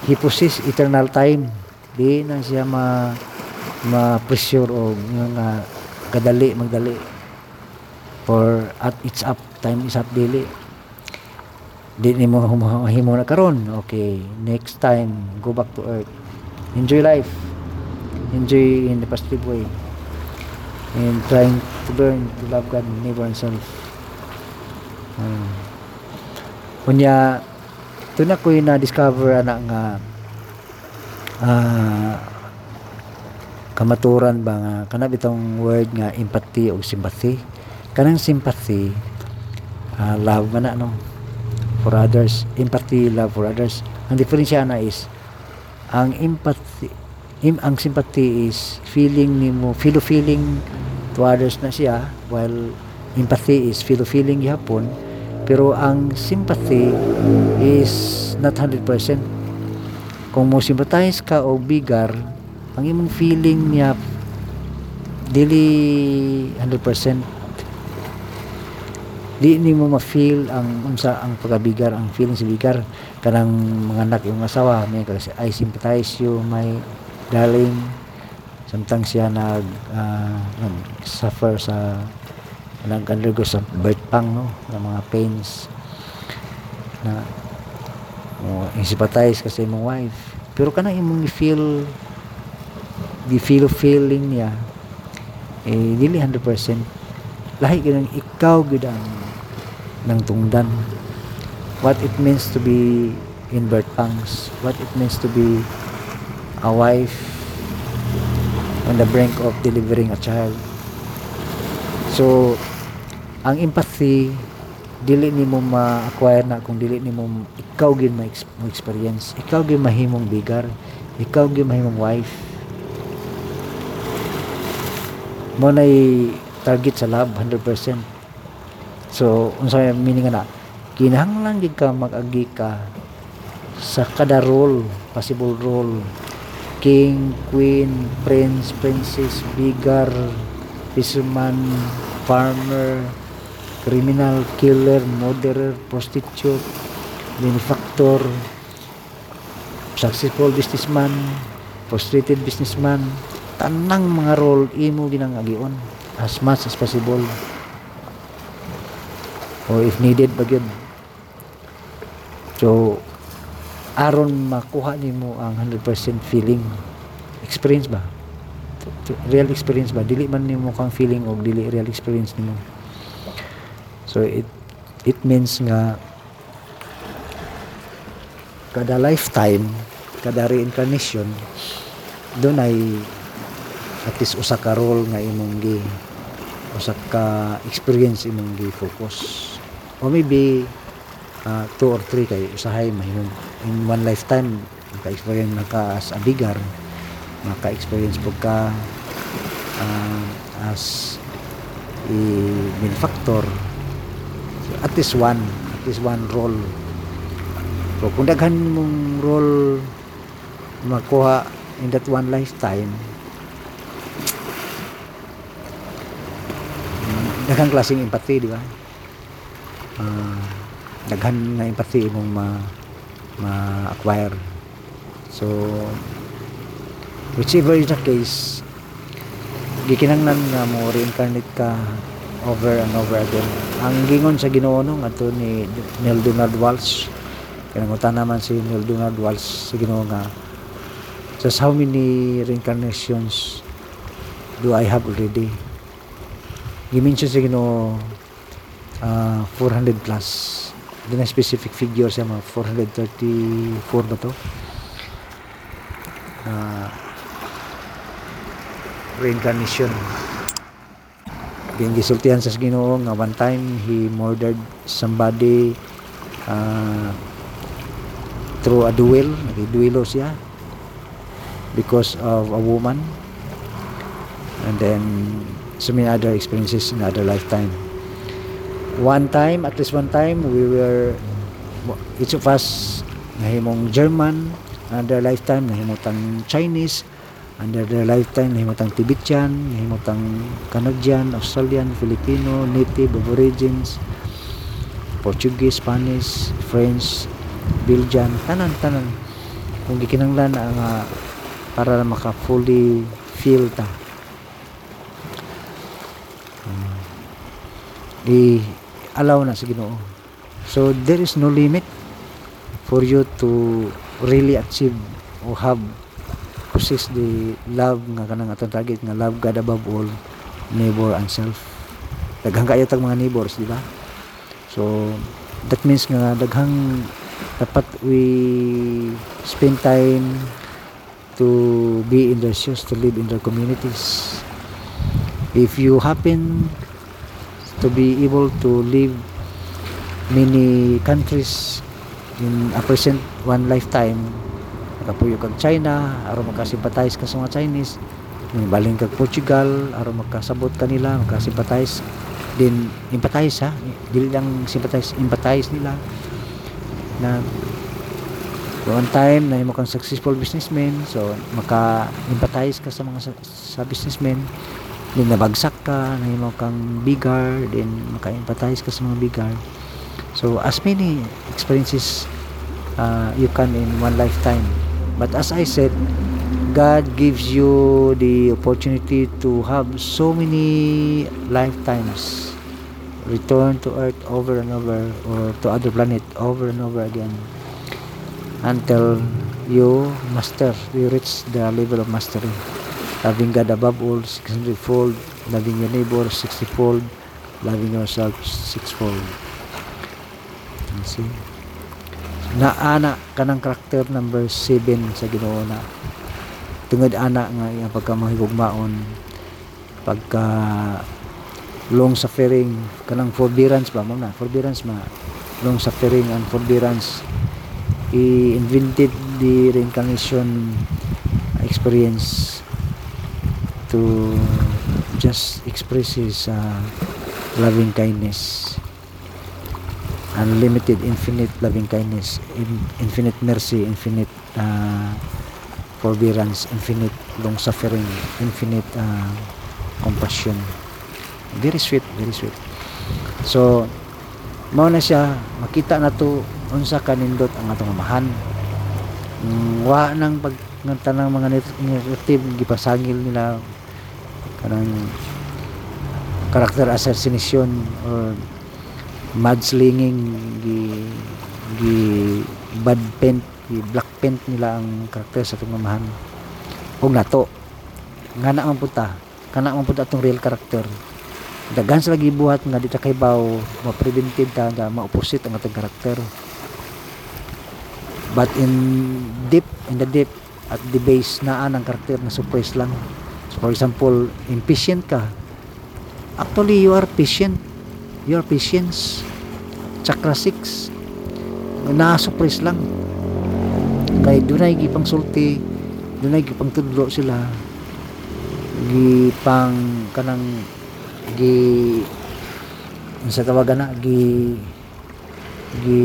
he possess eternal time. Di na siya ma ma-pressure o nga kadali magdali. For at it's up time is up dili. Di ni mo himo na karon. Okay next time go back to earth. Enjoy life. Enjoy in the positive way. And trying to learn to love God neighbor and self um, kunya ito na ko na discover ana nga ah kamaturan ba nga kana bitong word nga empathy o sympathy? Kanang sympathy uh, love man na no? For others empathy love for others. Ang diferensya na is ang empathy im, ang sympathy is feeling nimo feel feeling to others na siya while empathy is feel feeling gihapon. Pero ang sympathy is not 100% kung mo sympathize ka o bigar ang imong feeling niya dili 100% di ni mo ma-feel ang unsa ang pagabigar ang feeling sa bigar. Kanang mga anak yung asawa may kasi I sympathize you my darling. Samtang siya nag uh, suffer sa nag undergo sa birth pang no? Ng mga pains. Na oh, sympathize kasi imong wife. Pero kanang imong feel di feel feeling niya eh dili 100% lahi gyud ikaw gyud ang ng tungdan. What it means to be in birth pangs what it means to be a wife on the brink of delivering a child. So ang empathy dili nimo ma-acquire na kung dili nimo ikaw gyud ma-experience ikaw gyud mahimong bigar. Ikaw gyud mahimong wife mo nay target sa love 100% so unsa meaning na? Kinahanglan gid ka mag-agi ka sa kada role possible role. King queen prince princess bigar fisherman farmer criminal killer murderer prostitute benefactor successful businessman frustrated businessman tanang mga role imo ginang agion as much as possible. Or if needed ba so aron makuha nimo ang 100% feeling. Experience ba? Real experience ba? Dili man nimo kang feeling og dili real experience nimo. So it it means nga kada lifetime kada reincarnation doon ay at least usa ka role nga imong gi usa ka experience imong gi focus or maybe uh, two or three kay usahay mahimong in one lifetime maka-experience na ka as a bigar maka-experience po ka uh, as a benefactor so, at least one at least one role. So kung daghan mong role makuha in that one lifetime daghang klaseng empathy di ba? Ah, daghan nga empathy imong ma ma-acquire. So whichever is the case gikinanglan nga mo reincarnate ka over and over again. Ang gingon sa Ginoo no ato ni Neil Donald Walsh. Kinangutan naman si Neil Donald Walsh sa Ginoo nga just how many reincarnations do I have already gimension sa Ginoo ah, 400 plus. Na specific figure siya mga 434 ba to? Ah, reincarnation. Yung gisultihan sa Ginoo nga one time he murdered somebody uh, through a duel, nagduelo siya because of a woman. And then so many other experiences in other lifetime. One time, at least one time, we were each of us nahimong German, another lifetime nahimutang Chinese, under their lifetime nahimutang Tibetan, nahimutang Canadian, Australian, Filipino, Native, Aborigines, Portuguese, Spanish, French, Belgian, tanan tanan. Kung gikinanglan ang ah, para maka fully feel ta. Di allow na sa Ginoo. So there is no limit for you to really achieve or have possess the love nga kanang atong target nga love God above all neighbor and self. Daghang kayo tag mga neighbors di ba? So that means nga daghang dapat we spend time to be in their shoes to live in their communities. If you happen to be able to live many countries in a present one lifetime. Nakapuyo kag China aron makasimpatize ka sa mga Chinese baling kag Portugal aron makasabot kanila makasimpatize din empathize ha? Dili lang sympathize empathize nila. Na one time na mo kang successful businessman so maka empathize ka sa mga sa, sa businessman din nabagsak ka na mo kang bigar din maka empathize ka sa mga bigar. So as many experiences uh, you can in one lifetime. But as I said God gives you the opportunity to have so many lifetimes. Return to earth over and over or to other planet over and over again. Until you master you reach the level of mastery loving God above all 600 fold loving your neighbor 60 fold loving yourself sixfold. You see? Naana kanang karakter number 7 sa Ginoo na tungod ana nga iyang pagkamahigugmaon pagka long suffering kanang forbearance ba ma'am na? Forbearance ma. Long suffering and forbearance. He invented the reincarnation experience to just express his uh, loving kindness. Unlimited infinite loving kindness in, infinite mercy infinite uh, forbearance infinite long suffering infinite uh, compassion. Very sweet very sweet. So mao na siya makita na to unsa kanindot ang atong amahan mm, wa nang pag ng tanang mga negative gipasangil nila kanang character assassination or mudslinging gi gi bad paint i black paint nila ang karakter sa itong mamahan og nato nga na man punta. Kana man punta atong real character daghan sa lagi buhat nga di ta kay baw ma-prevented ta nga ma-opposite ang atong karakter. But in deep in the deep at the base naa ang karakter na surprise lang for example impatient ka. Actually you are patient. Your patience. Chakra 6 na surprise lang. Kay dunay gipang sulti dunay gipang tudlo sila. Gipang kanang gi sa tawagan na? Gi gi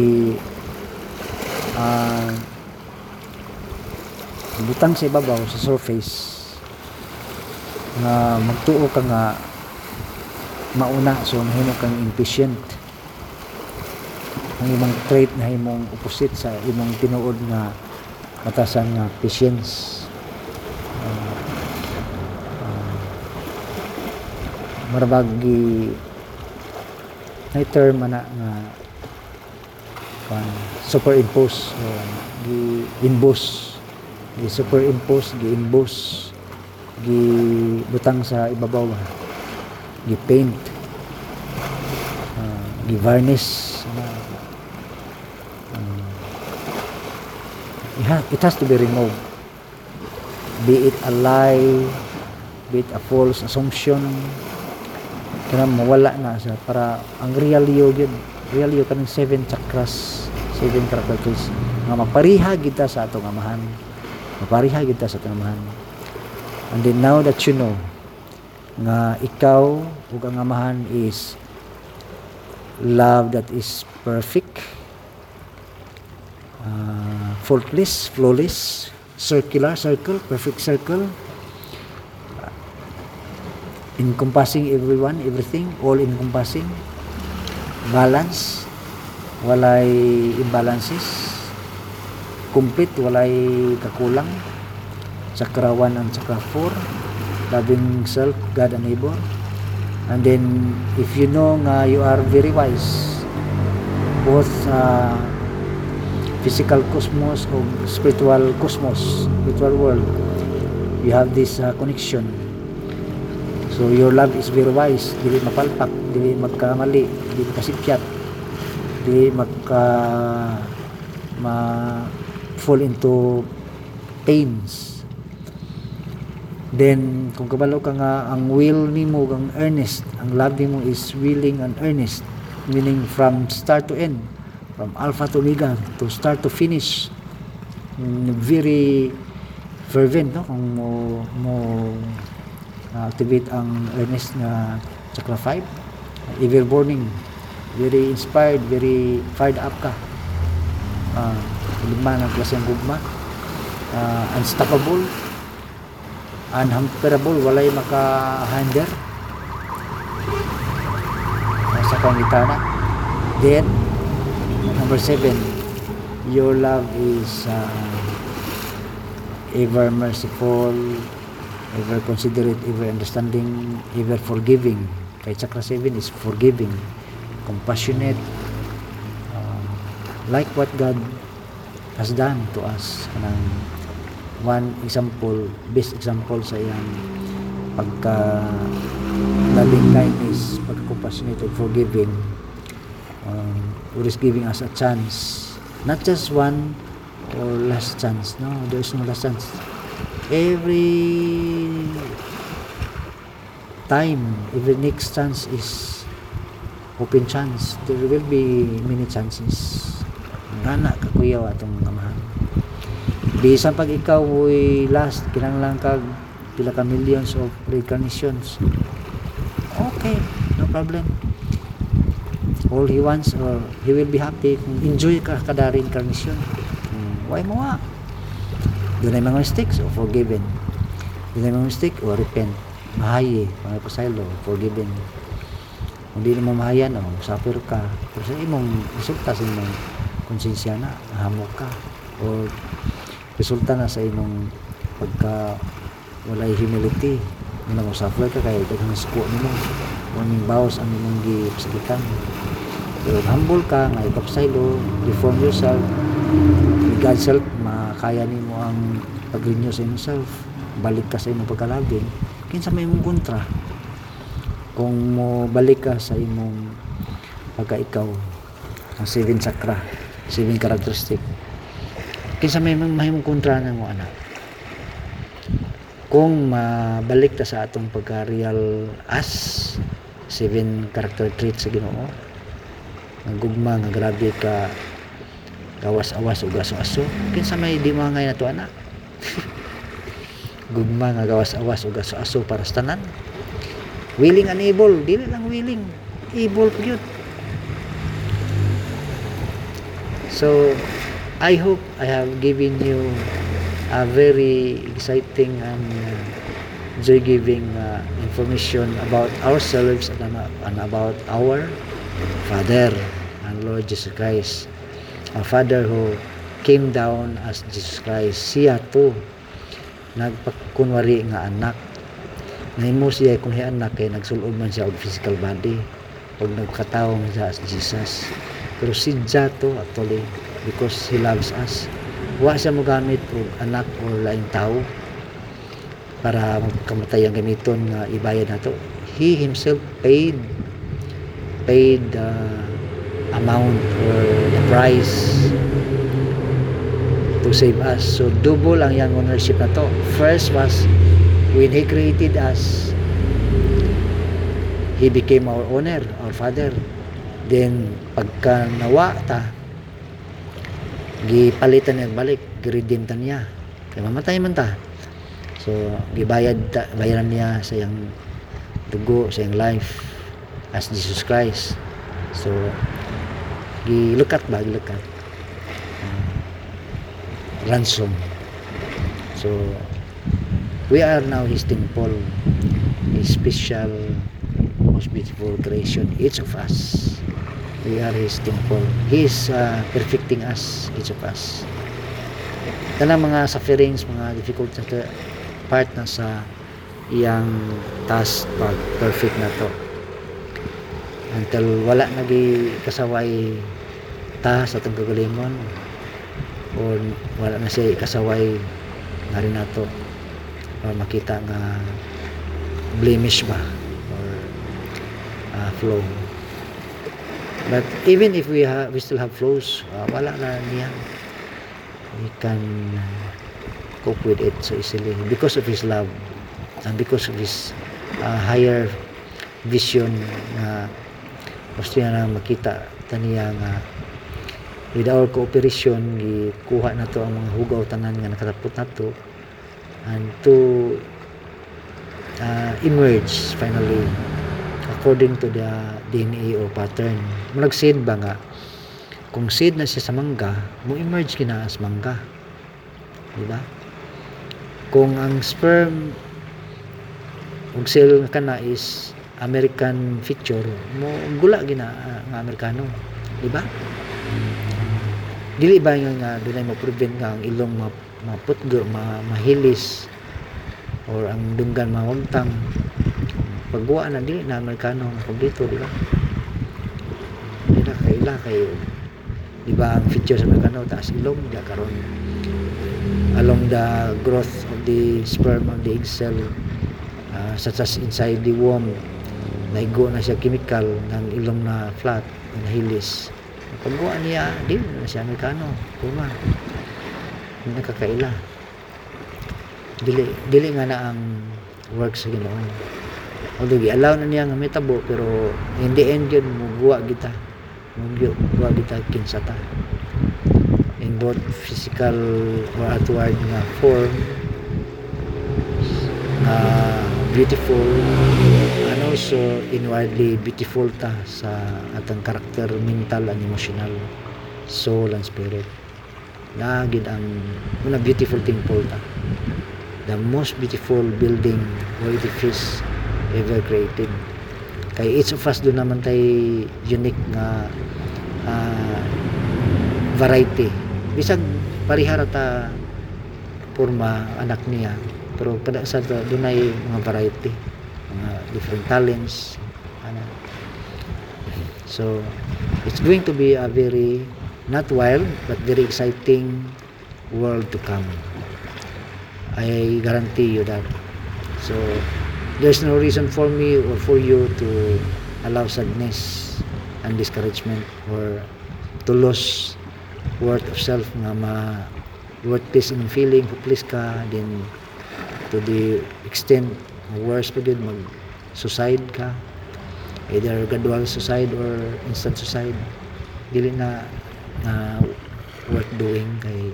ah butang sa ibabaw sa surface nga magtuo ka nga mauna so mahimo kang impatient. Ang imong trait na imong opposite sa imong tinuod nga batasan nga patience. Uh, uh, marabag gi may term ana nga kan superimpose o gi imbus gi superimpose gi imbus gi butang sa ibabaw gi paint uh, gi varnish ana uh, ha- it has to be removed. Be it a lie be it a false assumption kaya mawala na siya. Para ang real yo yun real yo kanang seven chakras seven characters nga mapariha kita sa atong amahan. Mapariha kita sa atong amahan and then now that you know nga ikaw ug ang amahan is love that is perfect uh, faultless flawless circular circle perfect circle encompassing everyone, everything, all encompassing, balance, walay imbalances, complete, walay kakulang, chakra 1 and chakra 4, loving self, God and neighbor. And then, if you know nga you are very wise, both uh, physical cosmos o spiritual cosmos, spiritual world, you have this uh, connection So your love is very wise, dili mapalpak, dili magkamali, dili makasipyat, dili magka ma fall into pains. Then kung kabalo ka nga ang will nimo kang earnest, ang love nimo is willing and earnest, meaning from start to end, from alpha to omega, to start to finish. Mm, Very fervent no? Kung mo mo activate ang earnest na chakra 5 ever burning very inspired very fired up ka. Uh, lima ng klase ang gugma. Uh, unstoppable unhamperable walay maka-hander sa pangitana then number 7 your love is uh, ever merciful ever considerate, ever understanding, ever forgiving. Kay chakra 7 is forgiving, compassionate, uh, like what God has done to us. Kanang one example, best example sa iyang pagka loving kindness, pagka compassionate and forgiving, um, who is giving us a chance. Not just one or last chance. No, there is no last chance every time every next chance is open chance there will be many chances ngana ka kuya atong amahan bisan pag ikaw mo'y last kinanglan kag pila ka millions of reincarnations okay no problem. All he wants or he will be happy kung enjoy ka kada reincarnation. Hmm. why mo nga? Doon ay mga mistakes o forgiven. Doon ay mga mistake o repent. Mahayi mga pasaylo forgiven. Kung di mo mahayan o suffer ka pero sa imong resulta sa imong konsensya na hamok ka. O resulta na sa imong pagka walay humility mo suffer ka kaya daghang suko nimo. Morning bawas ang imong gipasakitan pero humble ka nga ipapasaylo reform yourself. With God's help makaya nimo ang pag-renew sa imong self balik ka sa imong pagkalabing kinsa may imong kontra? Kung mo balik ka sa imong pagka ikaw ang seven chakra seven characteristic kinsa may mahimong kontra na mo anak? Kung mabalik ta sa atong pagka real as seven character traits sa Ginoo nga gugma nga grabe ka gawas-awas ug aso-aso kinsa may di mga ngay nato anak? [LAUGHS] Gugma nga gawas-awas ug aso-aso para sa tanan. Willing and able dili lang willing able gyud so I hope I have given you a very exciting and uh, joy-giving uh, information about ourselves and, about our Father and Lord Jesus Christ. A Father who came down as Jesus Christ. Siya to nagpakunwari nga anak. Nahimo siya kung siya anak kay nagsulod man siya og physical body pag nagkataong siya as Jesus. Pero si to actually because he loves us. Wa siya mo gamit og anak or laing tao para magkamatay ang gamiton nga ibayad nato. He himself paid paid the amount or the price to save us. So double ang yang ownership na to. First was when he created us, he became our owner, our father. Then pagka nawa ta, gipalitan niya balik, giredeem ta niya. Kaya mamatay man ta. So gibayad ta, bayaran niya sa yang dugo, sa yang life as Jesus Christ. So, gilukat ba? Gilukat. Uh, ransom. So, we are now His temple. His special, most beautiful creation. Each of us. We are His temple. He is uh, perfecting us, each of us. Tanang mga sufferings, mga difficulties na part na sa iyang task pag perfect na to until wala nagi kasaway ta sa itong kagalingon o wala na siya kasaway na rin nato para makita nga blemish ba or uh, flow but even if we have we still have flows uh, wala na niya. We can cope with it so easily because of his love and because of his uh, higher vision na gusto niya na makita taniya nga with our cooperation gikuha na to ang mga hugaw tanan nga nakatapot na to and to uh, emerge finally according to the DNA or pattern. Murag seed ba nga kung seed na siya sa mangga mo emerge kina as mangga. Di ba kung ang sperm ug cell kana is American feature mo gula gina uh, nga Amerikano. Di ba dili ba nga nga dunay mo prevent nga ang ilong ma, maputgo ma, mahilis or ang dunggan mawagtang pagguwa na dili na Amerikano pag dito di ba? Di na kaila kayo di ba ang feature sa Amerikano taas ilong di karon. Along the growth of the sperm of the egg cell uh, such as inside the womb naigo na siya chemical ng ilong na flat na hilis. Pagguwa niya di na siya Amerikano kuma nakakaila dili dili nga na ang work sa Ginoo although allow na niya nga metabo pero in the end yun muguwa kita muguwa kita kinsata in both physical or outward nga form na beautiful and also inwardly beautiful ta sa atang karakter mental and emotional soul and spirit. Nagid ang una beautiful temple ta. The most beautiful building or edifice ever created kay each of us do naman tay unique nga uh, variety bisag parihara ta porma anak niya pero kada sa dunay mga variety mga different talents ano so it's going to be a very not wild but very exciting world to come. I guarantee you that. So there's no reason for me or for you to allow sadness and discouragement or to lose worth of self nga ma worthless in feeling hopeless ka then to the extent worse pa gyud mag suicide ka. Either gradual suicide or instant suicide. Dili na na worth doing kay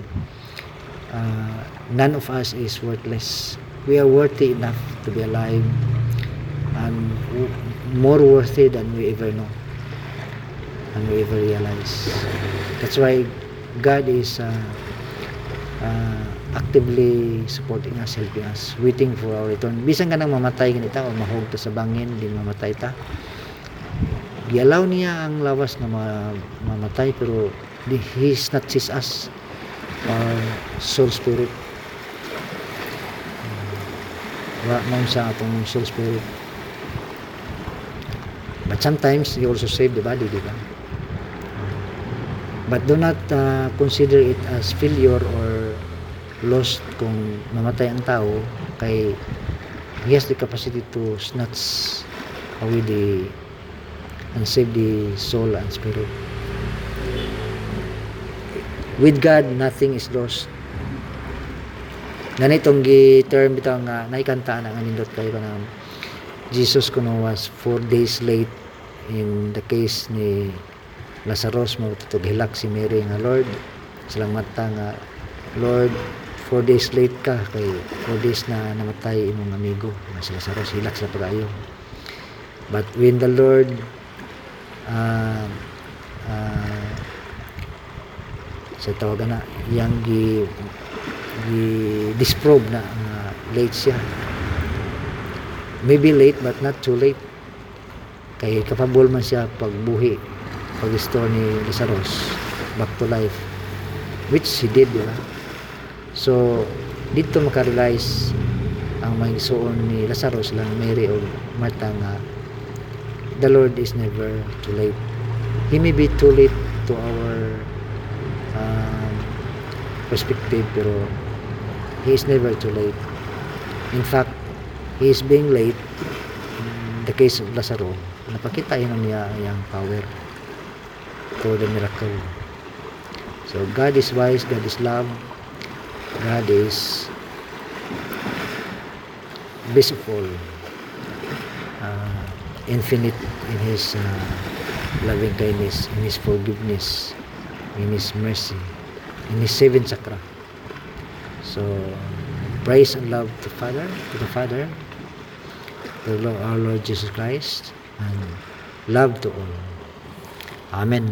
uh, none of us is worthless we are worthy enough to be alive and more worthy than we ever know and we ever realize that's why God is uh, uh, actively supporting us, helping us, waiting for our return. Bisan ka nang mamatay ganita o mahog ta sa bangin, di mamatay ta. Gialaw niya ang lawas na ma- mamatay pero di, He's not sees us our soul spirit. Wa man sa atong soul spirit. But sometimes He also save the body, di ba? But do not uh, consider it as failure or lost kung mamatay ang tao kay he has the capacity to snatch away the and save the soul and spirit. With God, nothing is lost. Ganitong gi-term bitaw nga naikanta na nga kayo ka na Jesus kuno was four days late in the case ni Lazarus magtutog hilak si Mary nga Lord salamat ta nga Lord four days late ka kay four days na namatay imong amigo nga si Lazarus hilak sa pagayo but when the Lord uh, uh, sa tawagan na yang gi disprove na nga late siya. Maybe late but not too late. Kay kapabol man siya pagbuhi pag-restore ni Lazarus back to life which he did di ba? So dito makarealize ang mga isuon ni Lazarus lang Mary o Martha nga the Lord is never too late. He may be too late to our um, perspective pero he is never too late in fact he is being late in the case of Lazarus napakita yun niya yung power for the miracle. So God is wise, God is love, God is all, uh, infinite in His uh, loving kindness, in His forgiveness, in His mercy, in His seven chakra. So praise and love to Father, to the Father, to our Lord Jesus Christ, and love to all. Amen.